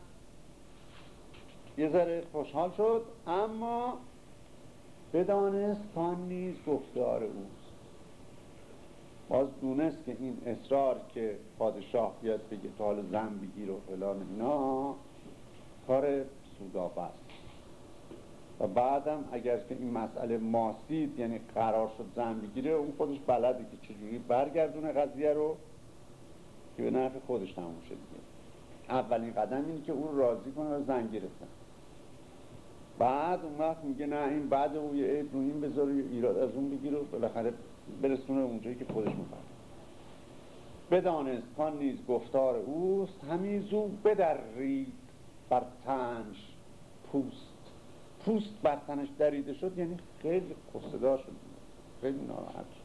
یه ذره خوشحال شد اما بدانست کان نیز گفتار اوست. باز دونست که این اصرار که پادشاه بیاد بگه تا حال زن بگیر و فلان اینا کار سودابه و بعدم اگر که این مسئله ماسید یعنی قرار شد زن بگیره اون خودش بلده که چجوری برگردونه قضیه رو که به نفع خودش تموم شد اولین قدم اینه که اون راضی کنه و زن گرفتن بعد اون وقت میگه نه این بعد اون یه عیب رو این بذاره ایراد از اون بگیره و بالاخره برسونه اونجایی که خودش می‌خواد. بدانست کان نیز گفتار اوست همیزو بدرید بر تنش پوست. پوست بر تنش دریده شد یعنی خیلی قصدار شد. خیلی ناراحت شد.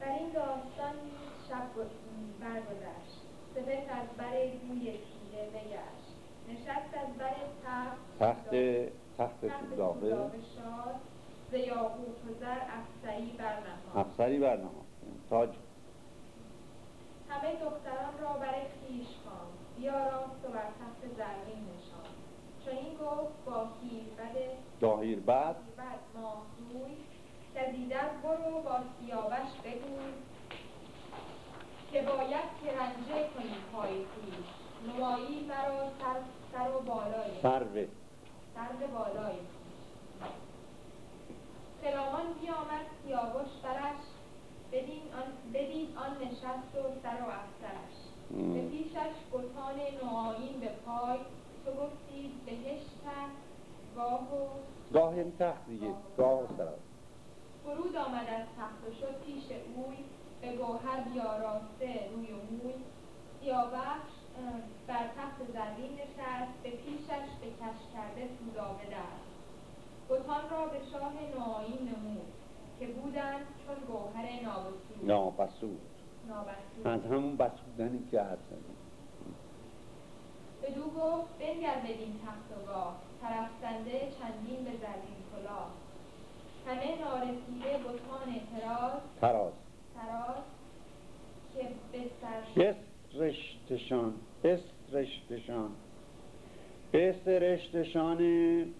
در این داستان شب برگذشت. سپس از بر بوی پیله بگشت نشست از بر تخت. تخت تخت شاد. ز یاقوت و زر افسری برنهاد افسری برنهاد تاج. همه دختران را بر خویش خواند. بیاراست و بر تخت زرین نشاند چنین گفت با هیربد داهیر بعد بعد ماهروی که دیدن برو با سیاوش بگوی که باید که رنجه کنی پای خویش. نمایی مرا سر, سر و بالای. سروه سر بالای. خرامان بیامد سیاوش برش بدین آن, بدید آن نشست و سر و افسرش. به پیشش بتان نوآیین به پای. تو گفتی بهشت گاه و گاه یعنی تخت دیگه. گاه. و سرا فرود آمد از تخت و شد پیش اوی. به گوهر بیاراسته روی و موی. سیاوش بر تخت زرین نشست. به پیشش به کش کرده سودابه دست. بتان را به شاه نوآیین نمود. که بودند چون گوهر نابسود. نابسود. از همون بسودنی که حد زدیم بدو گفت بنگر بدین تخت و گاه پرستنده چندین به زرین کلاه. همه نارسیده بتان اعتراض تراز تراز که بستر بسرشتشان بسرشتشان بسرشتشان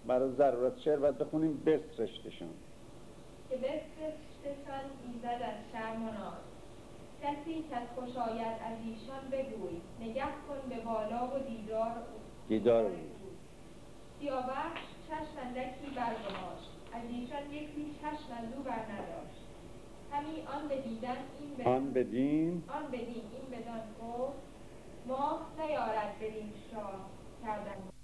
برای ضرورت شعر باید بخونیم بسرشتشان که بستشتشان ایزد از شرم و ناز. کسی که خوش آید از ایشان بگوی نگه کن به بالا و دیدار او. دیدار او. سیاوش چشم اندکی برگماشت از ایشان یکی چشم از او بر نداشت همی آن بدیدن این بدان آن بدین. آن بدین این بدان گفت ماه نیارد بدین شاه کردن.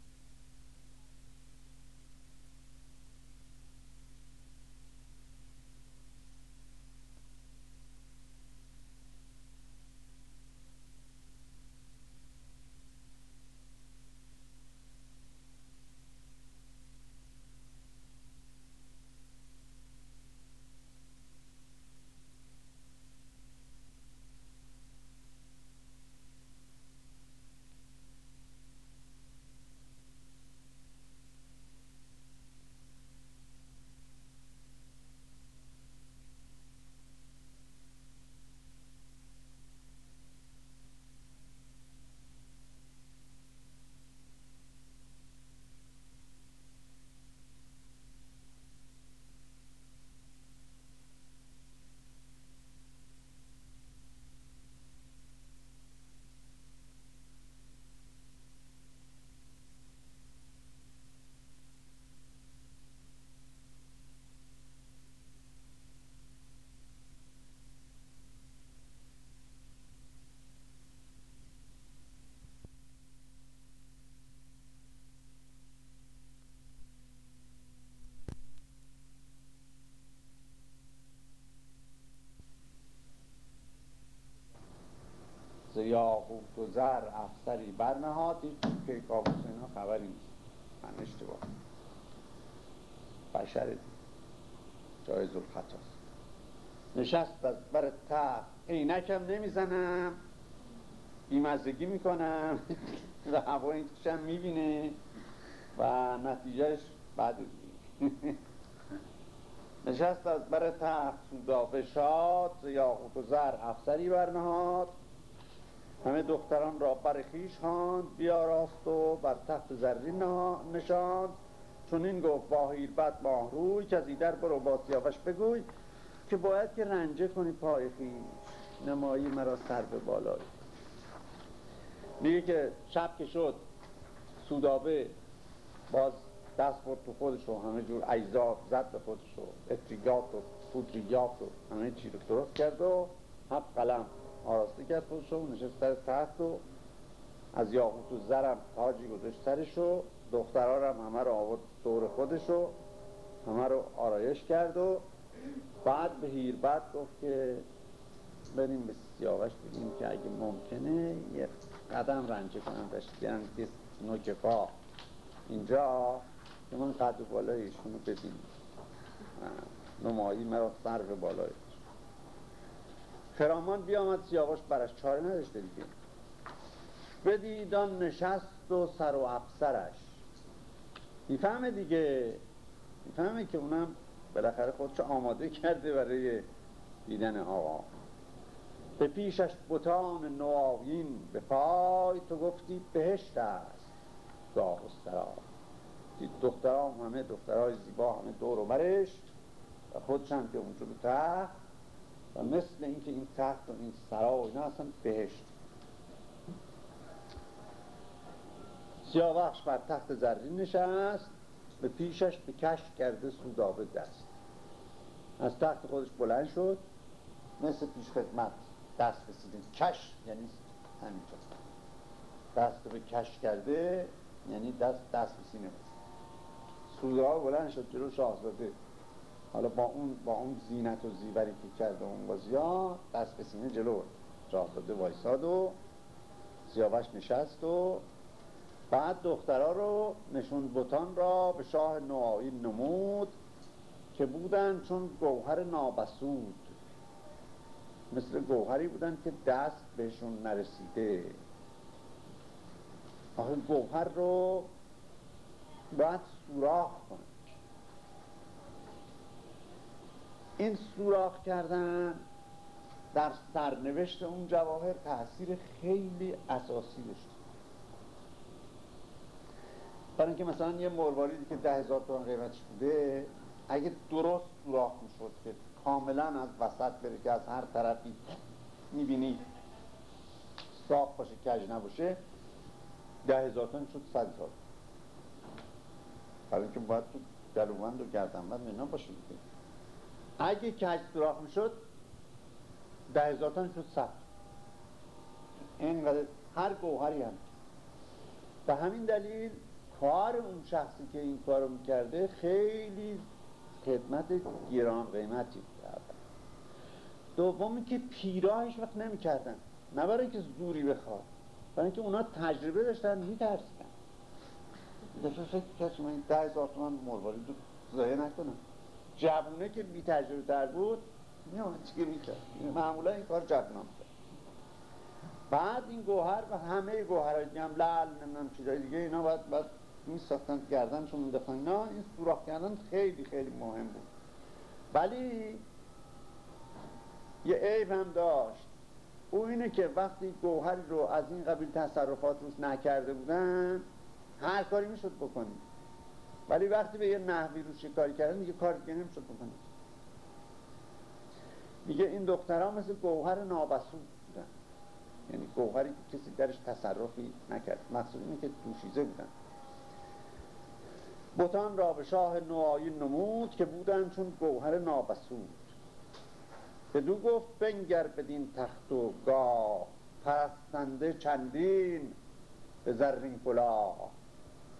یاقوت و زر افسری برنهاد هیچ پیکاووس اینا خبری نیست. من اشتباه. بشر جایز الخطاست نشست از بر تخت. عینکم نمی‌زنم. بیمزگی می‌کنم. [laughs] و این توشم می‌بینه. و نتیجهش بعد [laughs] نشست از بر تخت. سودابه شاد ز یاقوت و زر افسری برنهاد. همه دختران را بر خویش خواند بیاراست و بر تخت زرین نشاند. چون این گفت با هیربد ماهروی که از ایدر برو با سیاوش بگوی که باید که رنجه کنی پای خویش نمایی مرا سر به بالای. میگه که شب که شد سودابه باز دست برد تو خودش و همه جور اجزا زد به خودش و اتریات و پودریات و همه چی رو درست کرد و هفت قلم آراسته کرد خودش و نشست سر تخت و از یاقوت و زرم تاجی گذاشت سرش و دخترها هم همه رو آورد دور خودش و همه رو آرایش کرد و بعد به هیربد گفت که بریم به سیاوش بگیم که اگه ممکنه یه قدم رنجه کنم داشت یعنی یه نوک پا. اینجا که من قد و بالای ایشون رو ببینیم نمایی مرا سر بالای. خرامان بیامد سیاوش برش چاره نداشته دیگه. بدیدان نشست و سر و افسرش. می‌فهمه دیگه. می‌فهمه که اونم بالاخره خودشو آماده کرده برای دیدن آقا. به پیشش بتان نواوین به پای تو گفتی بهشت است. گاه و سرا. دید دخترام همه دخترهای زیبا همه دور و برش و خودشم که اونجا رو تخت و مثل اینکه این تخت و این سرا و اینا اصلا بهشت. سیاوخش بر تخت زرین نشست به پیشش به کش کرده سودابه دست. از تخت خودش بلند شد مثل پیش خدمت دست رسیده کش یعنی همینجا. دست به کش کرده یعنی دست دست به سینه بزن بلند شد جلو شاهزاده حالا با اون با اون زینت و زیوری که کرده اون ها دست به سینه جلو برد. شاهزاده وایساد و سیاوش نشست و بعد دخترها رو نشون بوتان را به شاه نوایی نمود که بودن چون گوهر نابسود. مثل گوهری بودن که دست بهشون نرسیده. آخه گوهر رو باید سوراخ کن این سوراخ کردن در سرنوشت اون جواهر تاثیر خیلی اساسی داشت. برای اینکه مثلا یه مرواریدی که ده هزار تومن قیمتش بوده اگه درست سوراخ می‌شد که کاملا از وسط بره که از هر طرفی می‌بینی صاف باشه کج نباشه ده هزار تومن شد صد هزار. برای اینکه باید تو گلومند و گردنبند اینا باشه دیگه. اگه کج سوراخ می‌شد ده هزار شد صد. اینقدر هر گوهری هم. به همین دلیل کار اون شخصی که این کارو می‌کرده خیلی خدمت گران قیمتی بود. دومی که پیرا هیچ وقت نمی‌کردن. نه برای اینکه زوری بخواد برای اینکه اونا تجربه داشتن میترسیدن. دفعه فکر کسی من ده هزار تومن مرواری رو ضایع نکنم جوونه که بی تجربه تر بود میامد چیه می‌کرد. معمولا این کار جوونا بعد این گوهر و همه گوهرهای دیگه هم لل نمی‌دونم چیزای دیگه اینا باید, باید میساختن گردنشون میدفن اینا این سوراخ کردن خیلی خیلی مهم بود. ولی یه عیب هم داشت. او اینه که وقتی گوهری رو از این قبیل تصرفات روش نکرده بودن هر کاری می‌شد بکنید ولی وقتی به یه نحوی روش کاری کردن دیگه کار دیگه نمی‌شد بکنید میگه این دخترها مثل گوهر نابسود بودن. یعنی گوهری که کسی درش تصرفی نکرد. مقصود اینه که دوشیزه بودن. بوتان را به شاه نوایی نمود که بودن چون گوهر نابسود به دو گفت بنگر بدین تخت و گاه پرستنده چندین به زرین کلاه.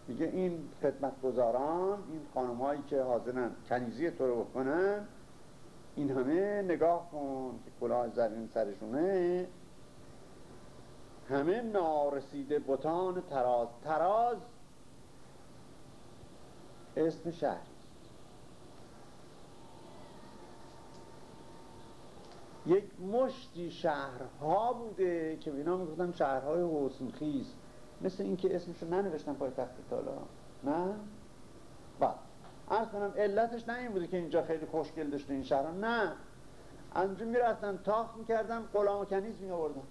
میگه این خدمتگزاران این خانم هایی که حاضرن کنیزی تو رو بکنن این همه نگاه کن که کلاه زرین سرشونه. همه نارسیده بوتان تراز. تراز اسم شهر. یک مشتی شهرها بوده که اینا می‌گفتن شهرهای حسنخیز. مثل اینکه اسمشو ننوشتن پای تخت تالا نه؟ بعد ارز کنم علتش نه این بوده که اینجا خیلی خوشگل داشته این شهرها. نه. انجا می‌رفتن تاخت می‌کردن قلام و کنیز می آوردن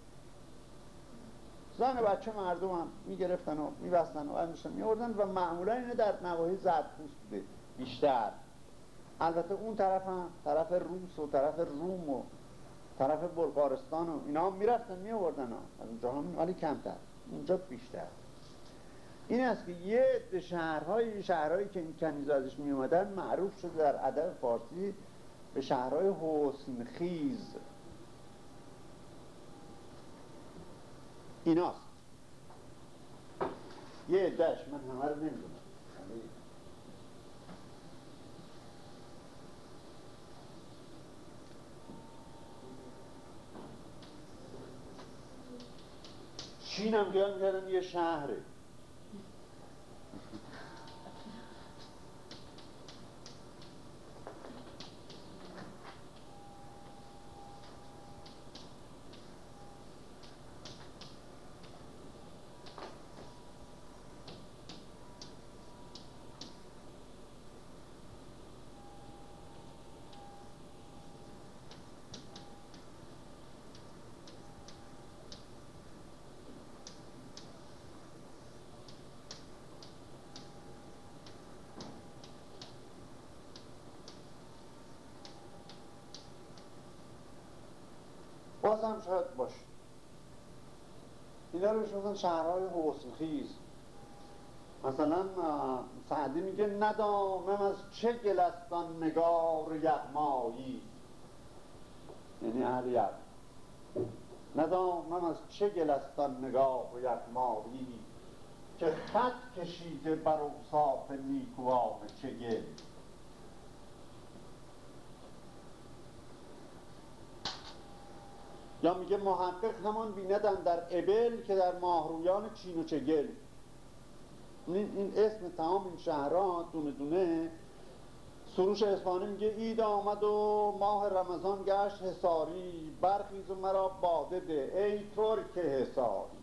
زن بچه مردم هم می‌گرفتن و میبستن و می میوردن و معمولا اینه در نواحی زرتپوست بوده. بیشتر. البته اون طرف هم طرف روس و طرف روم و طرف بلغارستان و اینا هم می‌رفتن میوردن از اونجا هم ولی کمتر. اونجا بیشتر. این است که یه شهرهای شهرهایی که این کنیز ازش می اومدن معروف شده در ادب فارسی به شهرهای حسن خیز ایناست. یه عدهش من همه رو نمی‌دونم. چین هم که یه شهره. بازم شاید باشه. اینا رو بهش شهرهای حسنخیز مثلا سعدی میگه ندامم از چه گلستان نگار یغمایی. یعنی اهل یغم ندامم از چه گلستان نگار یغمایی که خط کشیده بر اوصاف نیکوان چه گل. یا میگه محقق همان بیندن در ابل که در ماهرویان چین و چگل. این, این اسم تمام این شهرها دونه دونه. سروش اسفانی میگه اید آمد و ماه رمضان گشت حساری برخیز و مرا باده ده. ای ترک حساری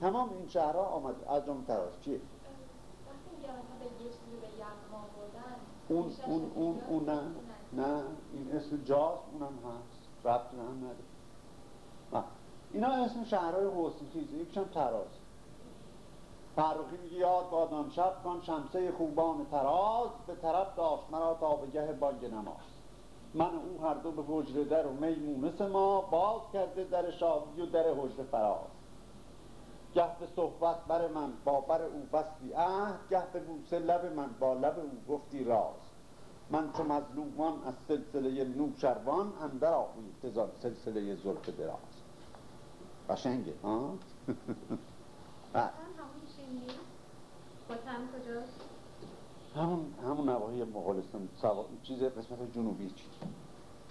تمام این شهرها آمد از جمله تراز چیه؟ وقتی میگه مثلا به یه چیزی به یغما بردن اون اون اون اون نه؟ نه این اسم جاز اونم هست. ربط هم نداره. نه. اینا اسم شهرهای حسن خیزه یکشم تراز فرخی میگه یاد بادان شب کن شمسه خوبان تراز به طرف داشت مرا تا به گه بانگ نماز. من او هر دو به حجره در و میمونس ما باز کرده در شادی و در حجره فراز. گه به صحبت بر من با بر او بستی عهد. گه به بوسه لب من با لب او گفتی راز. من چو مظلومان از سلسله نوشروان اندر آویخته زان سلسله زلف دراز. قشنگه ها [laughs] بله. هم همون همون نواحی مغولستان سوا... چیز قسمت جنوبی چیز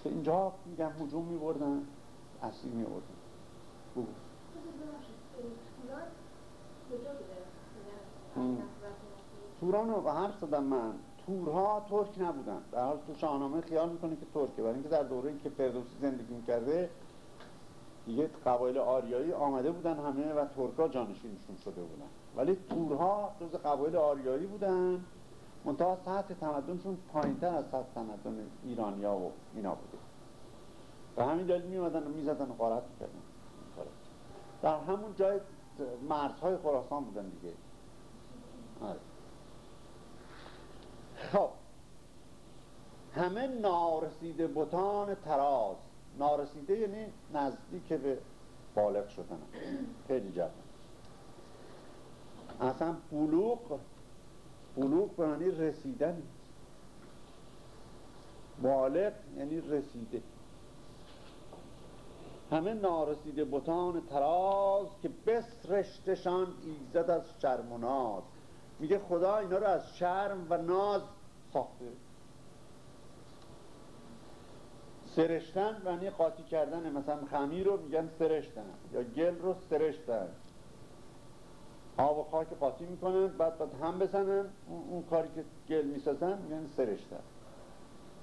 که اینجا میگم هجوم میبردن اسیر میبردن. بگو. توران. یعنی توران رو حرف زدم من. تورها ترک نبودن. در حال تو شاهنامه خیال می‌کنه که ترکه. برای اینکه در دوره که فردوسی زندگی می‌کرده دیگه قبایل آریایی آمده بودن همه و ترکا جانشینشون شده بودن. ولی تورها جز قبایل آریایی بودن. منتها سطح تمدنشون پایینتر از سطح تمدن ایرانیا و اینا بوده و همین دلیل میومدن و می‌زدن و غارت می‌کردن. در همون جای مرزهای خراسان بودن دیگه. آره. خب. همه نارسیده بتان تراز. نارسیده یعنی نزدیک به بالغ شدن. خیلی جوان اصلا بلوغ بلوغ به معنی رسیدن بالغ یعنی رسیده. همه نارسیده بتان تراز که بسرشتشان ایزد از شرم و ناز. میگه خدا اینا رو از شرم و ناز ساخته. سرشتن معنی قاطی کردن مثلا خمیر رو میگن سرشتن یا گل رو سرشتن. آب و خاک قاطی می‌کنن بعد بعد هم بزنن اون, کاری که گل می‌سازن میگن سرشتن.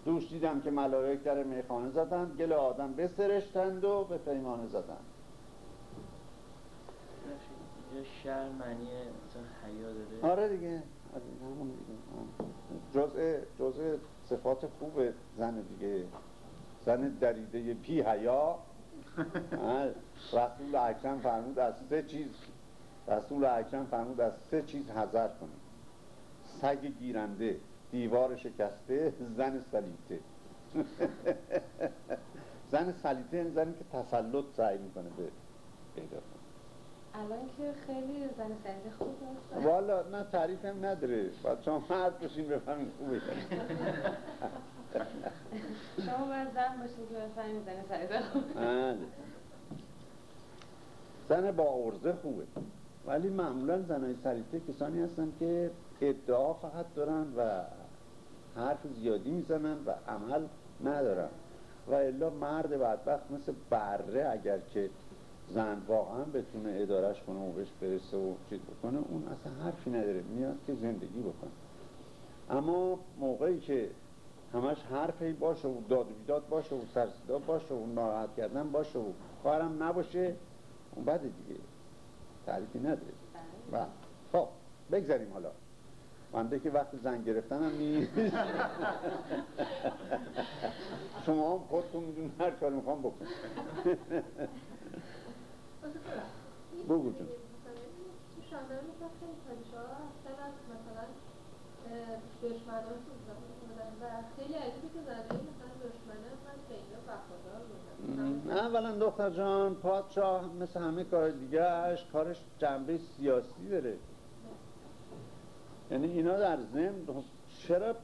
دوش دیدم که ملائک در میخانه زدن گل آدم بسرشتند و به پیمانه زدن. اینجا شهر معنی مثلا حیا داره؟ آره دیگه آره همون دیگه. جزء جزء صفات خوب زن دیگه. زن دریده پی حیا. [laughs] رسول اکرم فرمود از سه چیز رسول اکرم فرمود از سه چیز حذر کنید. سگ گیرنده دیوار شکسته زن سلیته [laughs] زن سلیته یعنی زنی که تسلط سعی می‌کنه به پیدا کنه. الان که خیلی زن خوب هست. والا نه تعریف هم نداره. باید شما مرد باشین بفهمین خوبه. شما باید زن باشید که بفهمید زن سنده خوب بله. زن با عرضه خوبه. ولی معمولا زنای سلیته کسانی هستن که ادعا فقط دارن و حرف زیادی می‌زنن و عمل ندارن. و الا مرد بدبخت مثل بره اگر که زن واقعا بتونه ادارش کنه و بهش برسه و چیز بکنه اون اصلا حرفی نداره. میاد که زندگی بکنه. اما موقعی که همش حرفی باشه و داد و بیداد باشه و سرصدا باشه و ناراحت کردن باشه و کارم نباشه اون بده دیگه تعریفی نداره. و خب بگذاریم حالا. منده که وقت زن گرفتن هم نیست. [laughs] شما هم خودتون میدون هر کار می‌خوام بکن [laughs] بگو جون. اولا دختر جان پادشاه مثل همه کار دیگهش کارش جنبه سیاسی داره. یعنی اینا در ضمن چرا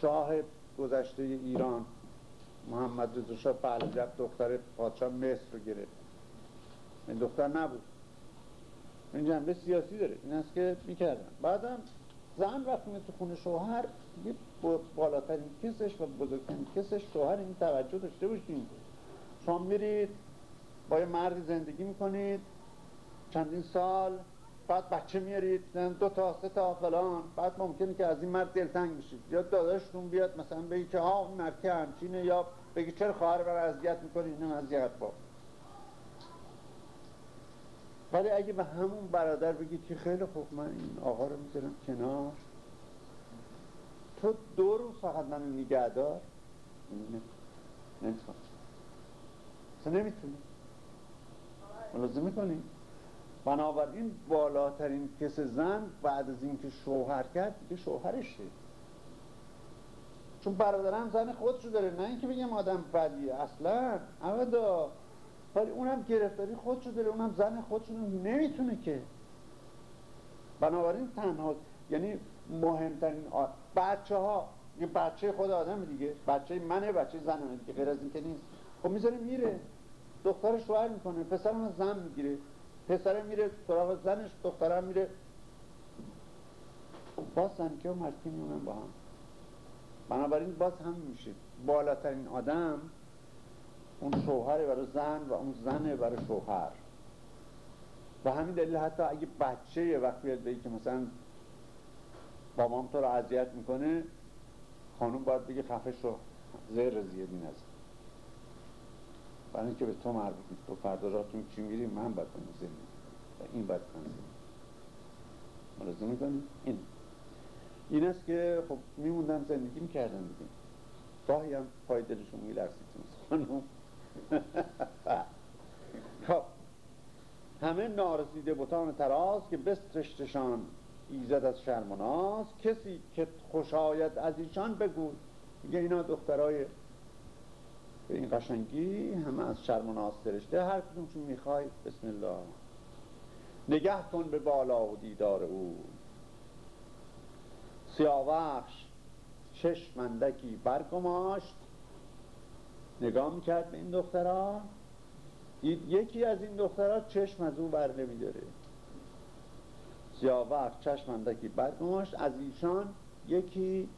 شاه گذشته ایران محمد رضا شاه پهلوی دختر پادشاه مصر رو گرفت. این دختر نبود. این جنبه سیاسی داره. این است که می‌کردن. بعدم زن وقتی تو خونه شوهر. یه بالاترین کسش و بزرگترین کسش شوهر این توجه داشته باشیم شما میرید با یه مردی زندگی می‌کنید. چندین سال بعد بچه میارید دو تا سه تا فلان. بعد ممکنه که از این مرد دلتنگ بشید. یا داداشتون بیاد مثلا بگی که ها اون مرد همچینه یا بگی چرا خواهر برای اذیت می‌کنی؟ اینم اذیت با ولی اگه به همون برادر بگید که خیلی خوب من این آقا رو می‌ذارم کنار. تو دو روز فقط من نگه دار نمی‌تونم اصلا نمی‌تونی. ملازم می‌کنی؟ بنابراین بالاترین کس زن بعد از اینکه شوهر کرد دیگه شوهرشه. چون برادرم زن خودشو داره نه اینکه بگم آدم بدیه. اصلا ابدا. ولی اونم گرفتاری خودشو داره اونم زن خودشو نمی‌تونه که. بنابراین تنها یعنی مهمترین آ... بچه ها یه بچه خود آدم دیگه بچه منه بچه زنمه دیگه غیر از این که نیست. خب می‌ذاره میره. دخترش شوهر می‌کنه پسرم زن می‌گیره. پسره میره سراغ زنش دخترم میره. باز زنکه و مرکی میونن با هم. بنابراین باز هم میشه. بالاترین آدم اون شوهر برای زن و اون زن برای شوهر. و همین دلیل حتی اگه بچه وقت بیاد که مثلا بابام تو رو اذیت می‌کنه خانوم باید بگه خفه شو زیر زیادی نزد برای اینکه به تو مربوط نیست تو فردا راتون چی میری من باید کنم و این باید کنم. ملازم می‌کنی؟ این این است که خب میموندم زندگی می‌کردم دیگه. گاهی هم پای دلشون میلرسید خانوم [laughs] خب. همه نارسیده بوتان تراز که بسترشتشان ایزد از شرم کسی که خوش آید از ایشان بگو. میگه اینا دخترای به این قشنگی همه از شرم و ناز ترشته هر کدومشون می‌خوای بسم الله. نگه کن به بالا و دیدار او. سیاوخش چشمندکی برگماشت. نگاه می‌کرد به این دخترها دید یکی از این دخترها چشم از او بر نمیداره. سیاوخ چشم اندکی برگماشت. از ایشان یکی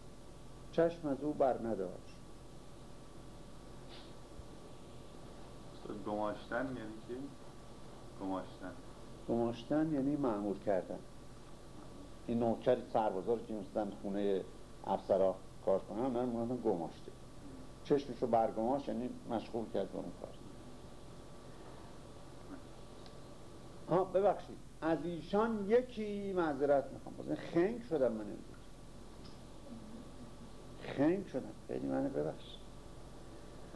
چشم از او بر نداشت. گماشتن یعنی چی؟ گماشتن. گماشتن یعنی معمول کردن. این نوکری سربازار که مثلا خونه افسرا کار کنن نه گماشته. چشمشو برگماش یعنی مشغول کرد به اون کار. ها ببخشید. از ایشان یکی معذرت می‌خوام. بازم خنگ شدم من امروز. خنگ شدم. خیلی منو ببخش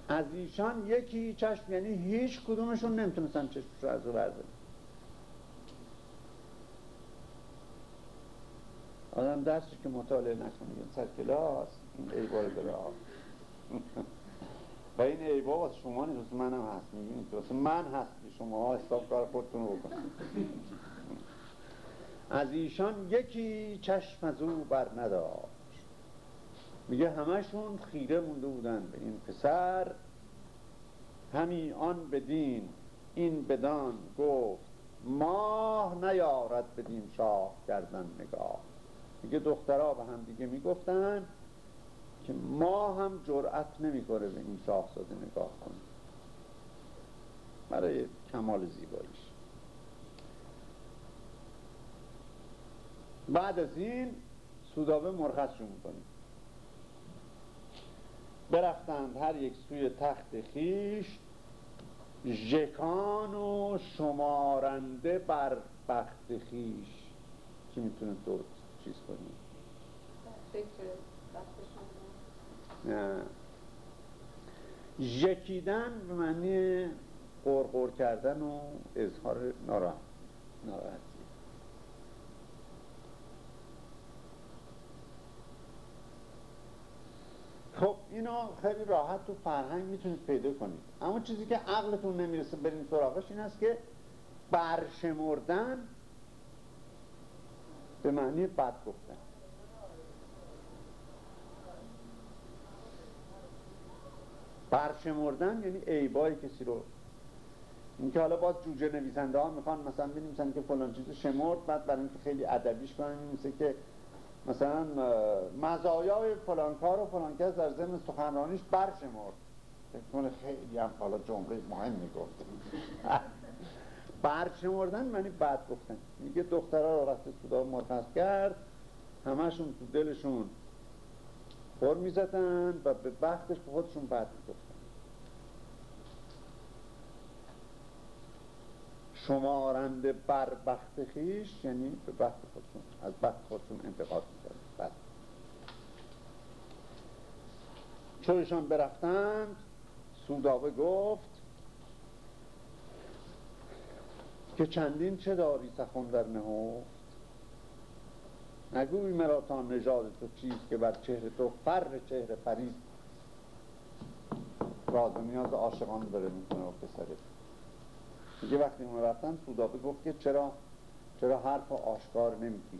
از ایشان یکی چشم یعنی هیچ کدومشون نمی‌تونستن چشمش رو از رو بردارن. آدم درسی که مطالعه نکنه سر کلاس این ایبار داره و این عیبا واسه شما نیست واسه منم هست می‌بینید؟ واسه من هستی شما حساب کار خودتون رو بکنید. از ایشان یکی چشم از او بر نداشت میگه همشون خیره مونده بودن به این پسر. همی آن بدین این بدان گفت ماه نیارد بدین شاه کردن نگاه. میگه دخترها به هم دیگه می‌گفتن که ما هم جرأت نمی‌کنه به این شاهزاده نگاه کنیم برای کمال زیباییش. بعد از این سودابه مرخص رو می‌کنیم برفتند هر یک سوی تخت خیش ژکان و شمارنده بر بخت خیش. کی می‌تونه تو چیز کنیم ژکیدن به معنی قرقر کردن و اظهار ناراحت. خب اینو خیلی راحت تو فرهنگ می‌تونید پیدا کنید. اما چیزی که عقلتون نمی‌رسه برین سراغش این است که برشمردن به معنی بد گفتن. برشمردن یعنی عیبای کسی رو. اینکه حالا باز جوجه نویسنده ها می‌خوان مثلا بنویسن که فلان چیز شمرد بعد برای اینکه خیلی ادبیش کنن که مثلا مزایای فلان کار و فلان کس در ضمن سخنرانیش برشمرد فکر خیلی هم حالا جمله مهمی گفته [laughs] برشمردن معنی بد گفتن. میگه دخترها رو وقتی سودا مرخص کرد همشون تو دلشون پر می‌زدن و به بختش به خودشون بد می‌گفتن. شمارنده بر بخت خیش یعنی به بخت خودشون از بخت خودشون انتقاد می‌کرد بد چونشان برفتند سودابه گفت که چندین چه داری سخن در نهفت؟ نگوی مرا تا نژاد تو چیست که بر چهره تو فر چهره پرید راز نیاز عاشقان داره می‌کنه و پسره. میگه وقتی ما رفتن سودابه گفت که چرا چرا حرف آشکار نمیگی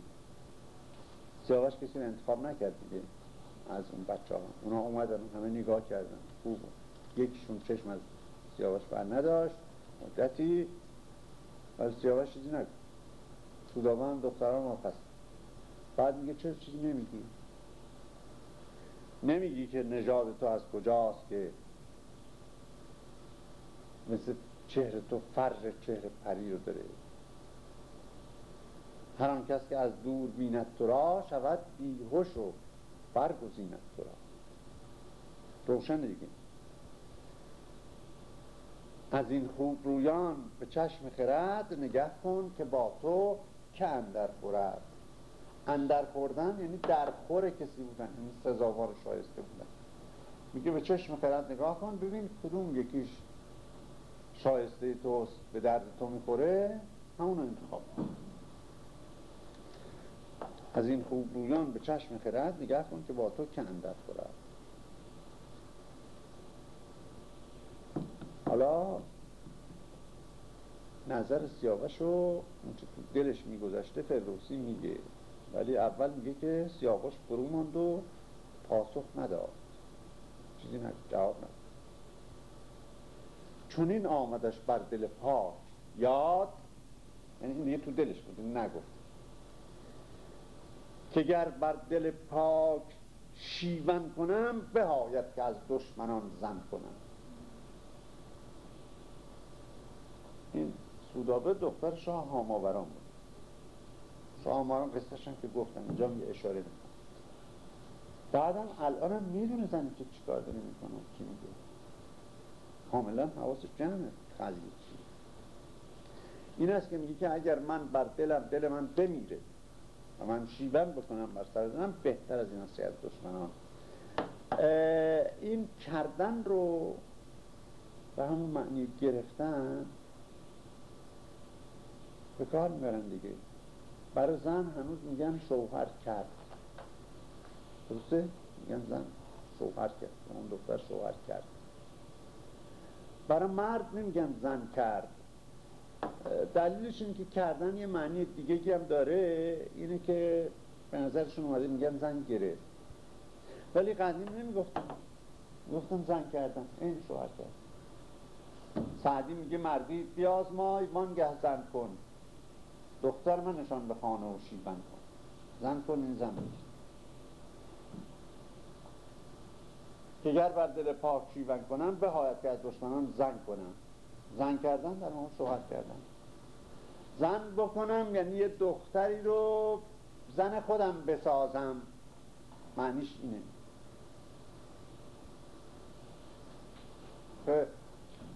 سیاوش کسی رو انتخاب نکرد دیگه از اون بچه ها اونا اومدن همه نگاه کردن. خوب یکیشون چشم از سیاوش بر نداشت. مدتی. ولی سیاوش چیزی نگفت. سودابه هم دختران ما پس بعد میگه چرا چیزی نمیگی؟ نمیگی که نژاد تو از کجاست که مثل چهره تو فر چهره پری رو داره هر کس که از دور بیند تو را شود بیهوش و برگزیند تو را. روشن دیگه. از این خوب رویان به چشم خرد نگه کن که با تو که اندر خورد. اندر خوردن یعنی در خور کسی بودن یعنی سزاوار شایسته بودن. میگه به چشم خرد نگاه کن ببین کدوم یکیش شایسته توست به درد تو می‌خوره همون انتخاب از این خوب رویان به چشم خرد نگه کن که با تو که اندر خورد. حالا نظر سیاوش رو اونچه تو دلش میگذشته فردوسی میگه. ولی اول میگه که سیاوش برو ماند و پاسخ نداد چیزی جواب نداد چون این آمدش بر دل پاک. یاد یعنی این تو دلش بود نگفت. که گر بر دل پاک شیون کنم بهایت که از دشمنان زن کنم. این سودابه دختر شاه هاماوران بود. شاه هاماوران قصتش که گفتم اینجا یه اشاره می‌کنم. بعدم الانم زنی که چیکار داره می‌کنه کی میگه. کاملا حواسش جمعه. چی این است که میگه که اگر من بر دلم دل من بمیره و من شیون بکنم بر سر دلم بهتر از این است از دشمنان. این کردن رو به همون معنی گرفتن به کار می‌برن دیگه. برای زن هنوز میگن شوهر کرد. درسته؟ میگن زن شوهر کرد. اون دختر شوهر کرد. برای مرد نمیگن زن کرد. دلیلش اینه که کردن یه معنی دیگه هم داره اینه که به نظرشون اومده میگن زن گرفت ولی قدیم نمی‌گفتن. گفتن زن کردن. این شوهر کرد. سعدی میگه مردی بیازمای وانگه زن کن. دختر من نشان به خانه و شیبن کن. زن کن این زن که گر بر دل پاک شیون کنم به حایت که از دشمنان زن کنم. زن کردن در اون شوهر کردن. زن بکنم یعنی یه دختری رو زن خودم بسازم. معنیش اینه. که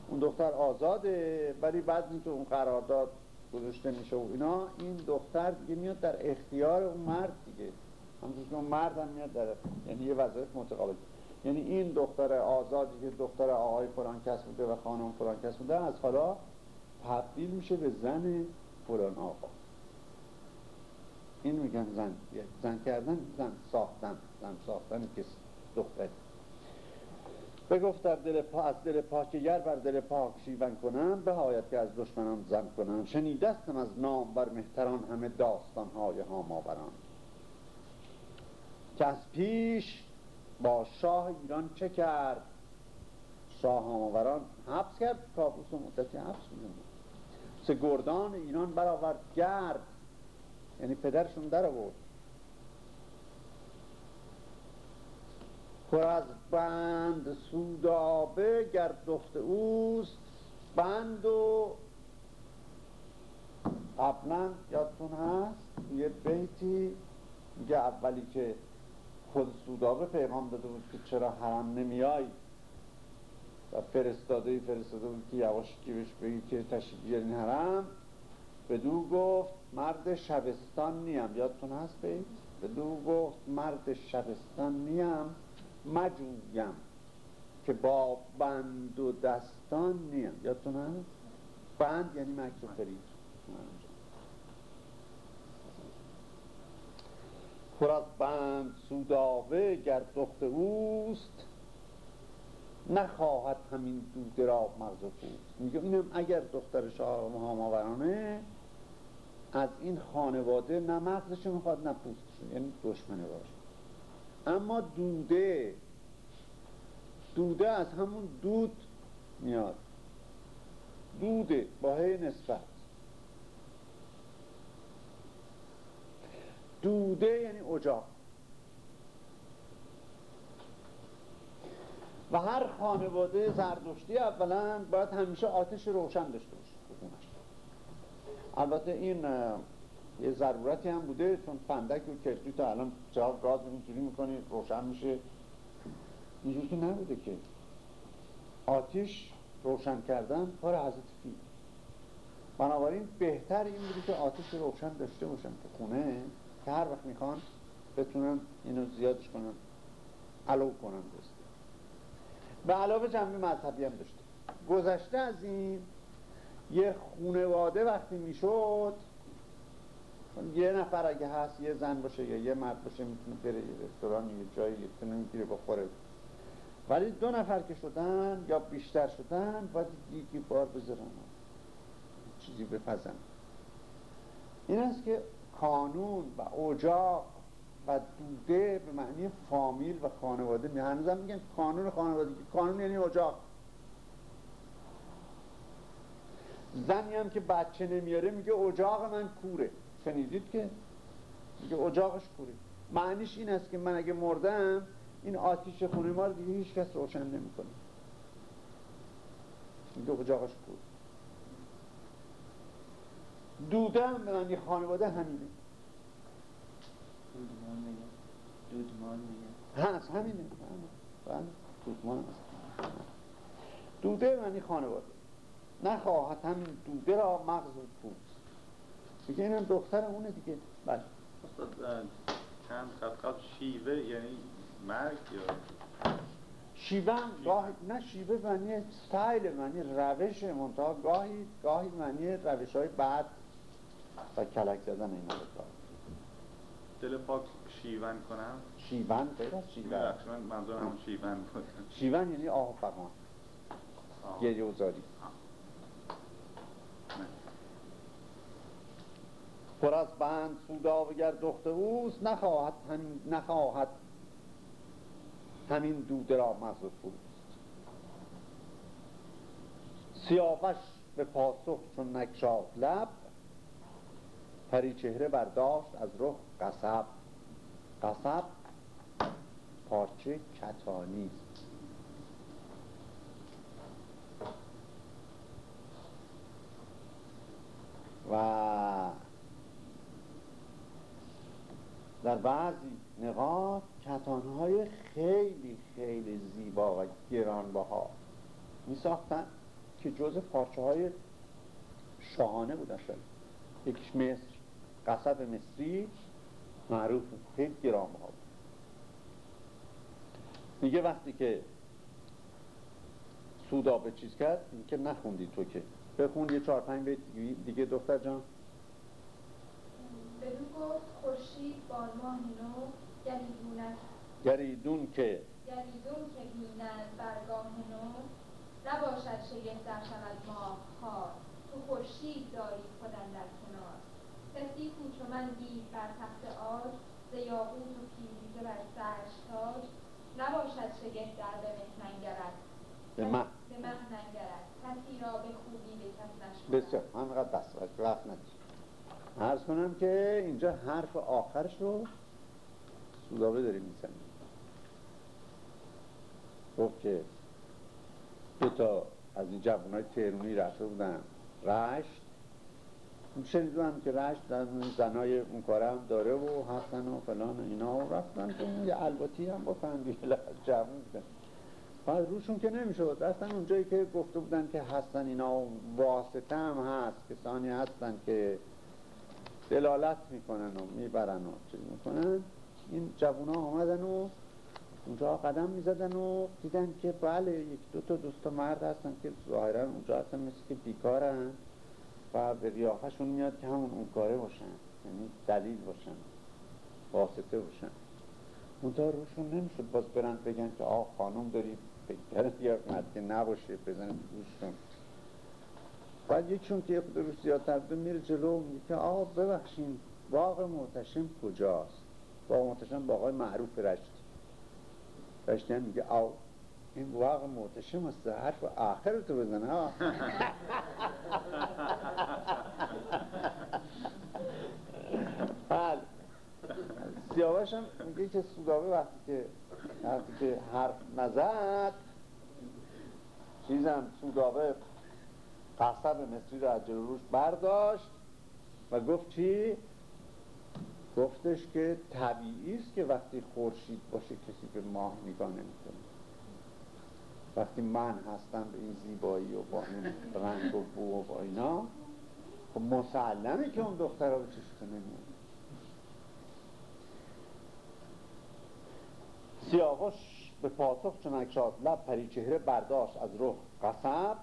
اون دختر آزاده ولی بعد اینکه اون قرارداد گذاشته میشه و اینا این دختر دیگه میاد در اختیار اون مرد دیگه. که اون مرد هم میاد در یعنی یه وظایف متقابل. یعنی این دختر آزادی که دختر آقای فلان کس بوده و خانم فلان کس بوده از حالا تبدیل میشه به زن فلان آقا. این میگن زن. زن کردن زن ساختن. زن ساختن کسی دختری. بگفت در دل پا از دل پاکگر بر دل پاک شیون کنم به حایت که از دشمنان زن کنم. شنیدستم از نام بر مهتران همه داستانهای هاماوران که از پیش با شاه ایران چه کرد؟ شاه هاماوران حبس کرد کابوس و مدتی حبس می‌دونم سه گردان ایران برآورد گرد یعنی پدرشون در آورد. پر از بند سودابه گر دخت اوست بند و قبلا یادتون هست؟ یه بیتی میگه اولی که خود سودابه پیغام داده بود که چرا حرم نمیای؟ و فرستاده فرستاده بود که یواش کی بهش بگی که تشریف بیارین حرم. بدو گفت مرد شبستان نیم. یادتون هست بیت بدو گفت مرد شبستان نیم مجویم که با بند و دستان نیم. یادتون هست؟ بند یعنی مکس و فرید. پر از بند سوداوه گر دخت اوست نخواهد همین دوده را مغز و پوست. میگه اینم اگر دختر شاه مهاماورانه از این خانواده نه مغزش می‌خواد نه پوستش. یعنی دشمنه باشه. اما دوده دوده از همون دود میاد. دوده با هی نسبت. دوده یعنی اجاق و هر خانواده زردشتی اولا باید همیشه آتش روشن داشته باشه البته این یه ضرورتی هم بوده چون فندک و تا الان جا گاز اینجوری می‌کنی روشن میشه. اینجوری که نبوده که آتش روشن کردن کار حضرت فیل. بنابراین بهتر این بوده که آتش روشن داشته باشن که خونه. که هر وقت می‌خوان بتونن اینو زیادش کنن. علو کنن دسته به علاوه جنبه مذهبی هم داشته گذشته از این یه خونواده وقتی می‌شد یه نفر اگه هست یه زن باشه یا یه مرد باشه می‌تونه بره یه رستوران یه جایی یه می‌گیره بخوره. ولی دو نفر که شدن یا بیشتر شدن باید یکی بار بذارن. چیزی بپزن. این است که کانون و اجاق و دوده به معنی فامیل و خانواده. می هنوزم میگن کانون خانواده. کانون یعنی اجاق زنی هم که بچه نمیاره میگه اجاق من کوره. شنیدید که؟ میگه اجاقش کوره. معنیش این است که من اگه مردم این آتیش خونه ما رو دیگه هیچ کس روشن نمی‌کنه. میگه اجاقش کوره. دوده هم به معنی خانواده همینه. دودمان میگن. دودمان میگن. هست همینه. بله دودمان دوده معنی خانواده. نخواهد همین دوده را مغز و پوست. میگه اینم دختر اونه دیگه. بله. استاد چند خط قبل شیوه یعنی مرگ یا؟ شیوه هم گاهی نه شیوه معنی ستایل معنی روش منتها گاهی گاهی معنی روش های بعد. و کلک زدن اینا رو دل پاک شیون کنم؟ شیون؟ غیر از شیون. من منظورم همون شیون بود شیون یعنی آه فقان. گریه و زاری. پر از بند سوداوگر دخت اوست نخواهد همین نخواهد همین دوده را مغز پوست. سیاوش به پاسخ چون نگشاد لب پری چهره برداشت از رخ قصب قصب پارچه کتانی. و در بعضی نقاط کتانهای خیلی خیلی زیبا و گرانبها می ساختن که جز پارچه های شاهانه بودن شد یکیش مصر قصب مصری معروف خیلی گرانبها بود. میگه وقتی که سودا به چیز کرد که نخوندی تو که. بخون یه چهار پنج بیت دیگه دختر جان. بدو گفت خورشید با ماه نو گلیدونک گریدون که. گلیدون که بینند برگاه نو نباشد شگفت در شود ماه تو خورشید داری خودم در کسی کو چو من دید بر تخت آج ز یاقوت و پیروزه بر سرش تاج. نباشد شگفت در به مه ننگرد به مه ننگرد کسی را به خوبی به کس نشمرد بسیار. همینقدر بس وقت ندید عرض کنم که اینجا حرف آخرش رو سودابه داریم می‌زنیم. گفت که دو تا از این جوان های تهرونی رفته بودن. رشت. شنیدم که رشت در زنای اون کاره داره و هستن و فلان و اینا و رفتن که یه الباتی هم با فندیل جوان بودن بعد روشون که نمی‌شد. رفتن اونجایی که گفته بودن که هستن اینا واسطه هم هست. کسانی هستن که دلالت می‌کنن و می‌برن و چیز می‌کنن. این جوونا آمدن و اونجا قدم می‌زدن و دیدن که بله یک دو تا دوست مرد هستن که ظاهرا اونجا هستن مثل که بیکارن. و به ریاحشون میاد که همون اون کاره باشن یعنی دلیل باشن واسطه باشن. اونجا روشون نمی‌شد باز برن بگن که آه خانم داری بهتره یا که نباشه بزنن روشون بعد یکشون که خود روش زیادتر بوده میره جلو میگه که آقا ببخشین باغ محتشم کجاست؟ باغ محتشم باغای معروف رشتی. رشتی هم میگه آو این باغ محتشم است حرف آخر تو بزنه ها [laughs] بله سیاوش هم میگه که سودابه وقتی که وقتی که حرف نزد چیزم سودابه قصب مصری رو از جلو برداشت و گفت چی؟ گفتش که طبیعی است که وقتی خورشید باشه کسی به ماه نگاه نمی‌کنه وقتی من هستم به این زیبایی و با این رنگ و بو و با اینا خب مسلمه که اون دختر رو چشته نمیاد سیاوش به پاسخ چنک شاد لب پری چهره برداشت از رخ قصب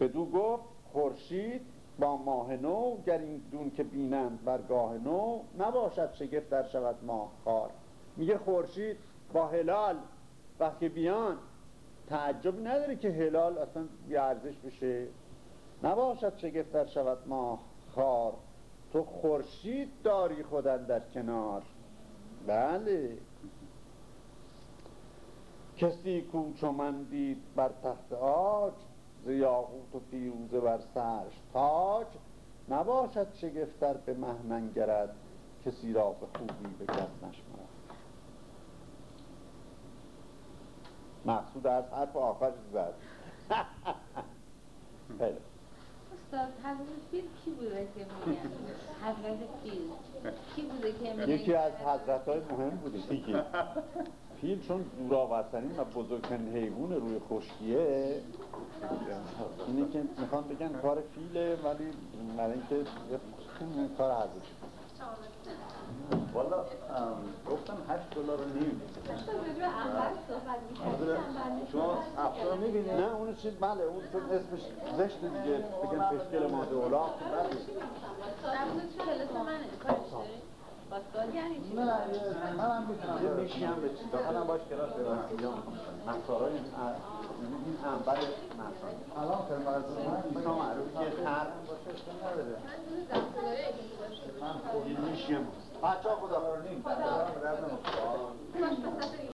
بدو گفت خورشید با ماه نو گر این دون که بینند برگاه نو نباشد شگفت در شود ماه خار میگه خورشید با هلال وقتی بیان تعجب نداره که هلال اصلا ارزش بشه؟ نباشد شگفت در شود ماه خار تو خورشید داری خودن در کنار. بله. کسی کو چو من دید بر تخت آج ز یاقوت و فیروزه بر سرش تاج. نباشد شگفتر به مه ننگرد کسی را به خوبی به کس نشمرد. مقصود از حرف آخر زد [laughs] خیلی. استاد حضرت پیر کی بوده که میگن؟ حضرت پیر کی بوده که میگن؟ یکی از حضرت های مهم بوده. فیل چون دوراورترین و بزرگترین حیوان روی خشکیه. اینه که می‌خوان بگن کار فیله ولی برای اینکه یه کار حضرت. والا گفتم 8 دلار رو نیم. شما افسار می‌بینید نه اون چیز بله اون چون اسمش زشت دیگه. بگن فشکل ماده اولا باسکال یعنی چی نه من هم می‌تونم یه میشی هم به چیز داخلم باش کلاس برم. مخصارای این انبر مخصار الان خدمتتون من اینا معروف که نداره من خب یه میشی هم بچه ها خدا خدا